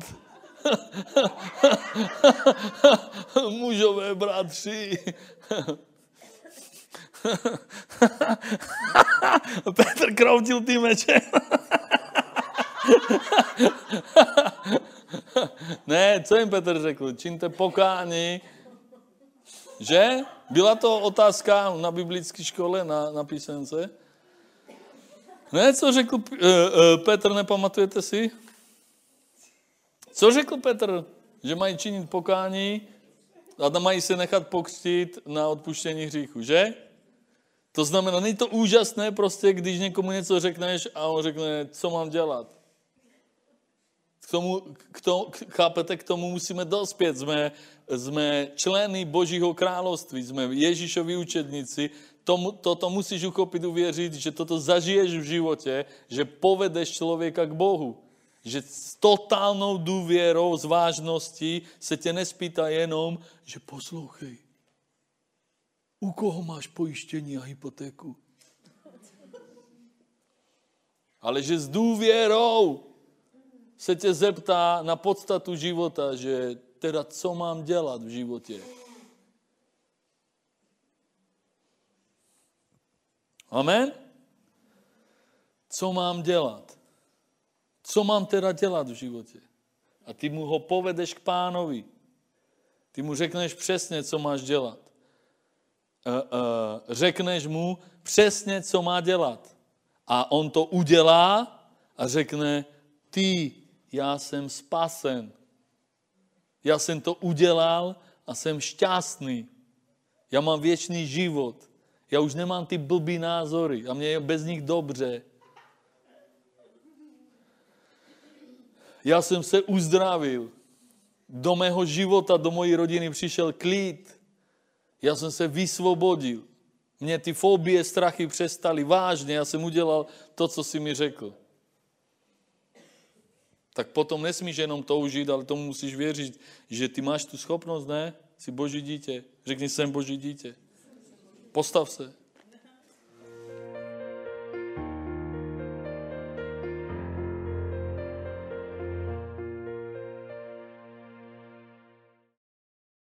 Mužové bratři. Petr kroutil tým mečem. ne, co jim Petr řekl? Čiňte pokání. Že? Byla to otázka na biblické škole, na, na písence? Ne, co řekl uh, uh, Petr, nepamatujete si? Co řekl Petr? Že mají činit pokání a mají se nechat pokřtít na odpuštění hříchu, že? To znamená, není to úžasné prostě, když někomu něco řekneš a on řekne, co mám dělat. K tomu, k tomu, chápete, k tomu musíme dospět. Jsme, jsme členy Božího království, jsme Ježíšovi učedníci. To, to, to musíš uchopit, uvěřit, že toto zažiješ v životě, že povedeš člověka k Bohu že s totálnou důvěrou, s vážností se tě nespýtá jenom, že poslouchej, u koho máš pojištění a hypotéku? Ale že s důvěrou se tě zeptá na podstatu života, že teda co mám dělat v životě. Amen? Co mám dělat? Co mám teda dělat v životě? A ty mu ho povedeš k pánovi. Ty mu řekneš přesně, co máš dělat. Uh, uh, řekneš mu přesně, co má dělat. A on to udělá a řekne, ty, já jsem spasen. Já jsem to udělal a jsem šťastný. Já mám věčný život. Já už nemám ty blbý názory a mě je bez nich dobře. Já jsem se uzdravil. Do mého života, do mojí rodiny přišel klid. Já jsem se vysvobodil. Mě ty fobie, strachy přestaly. Vážně, já jsem udělal to, co si mi řekl. Tak potom nesmíš jenom toužit, ale tomu musíš věřit, že ty máš tu schopnost, ne? Jsi boží dítě. Řekni, jsem boží dítě. Postav se.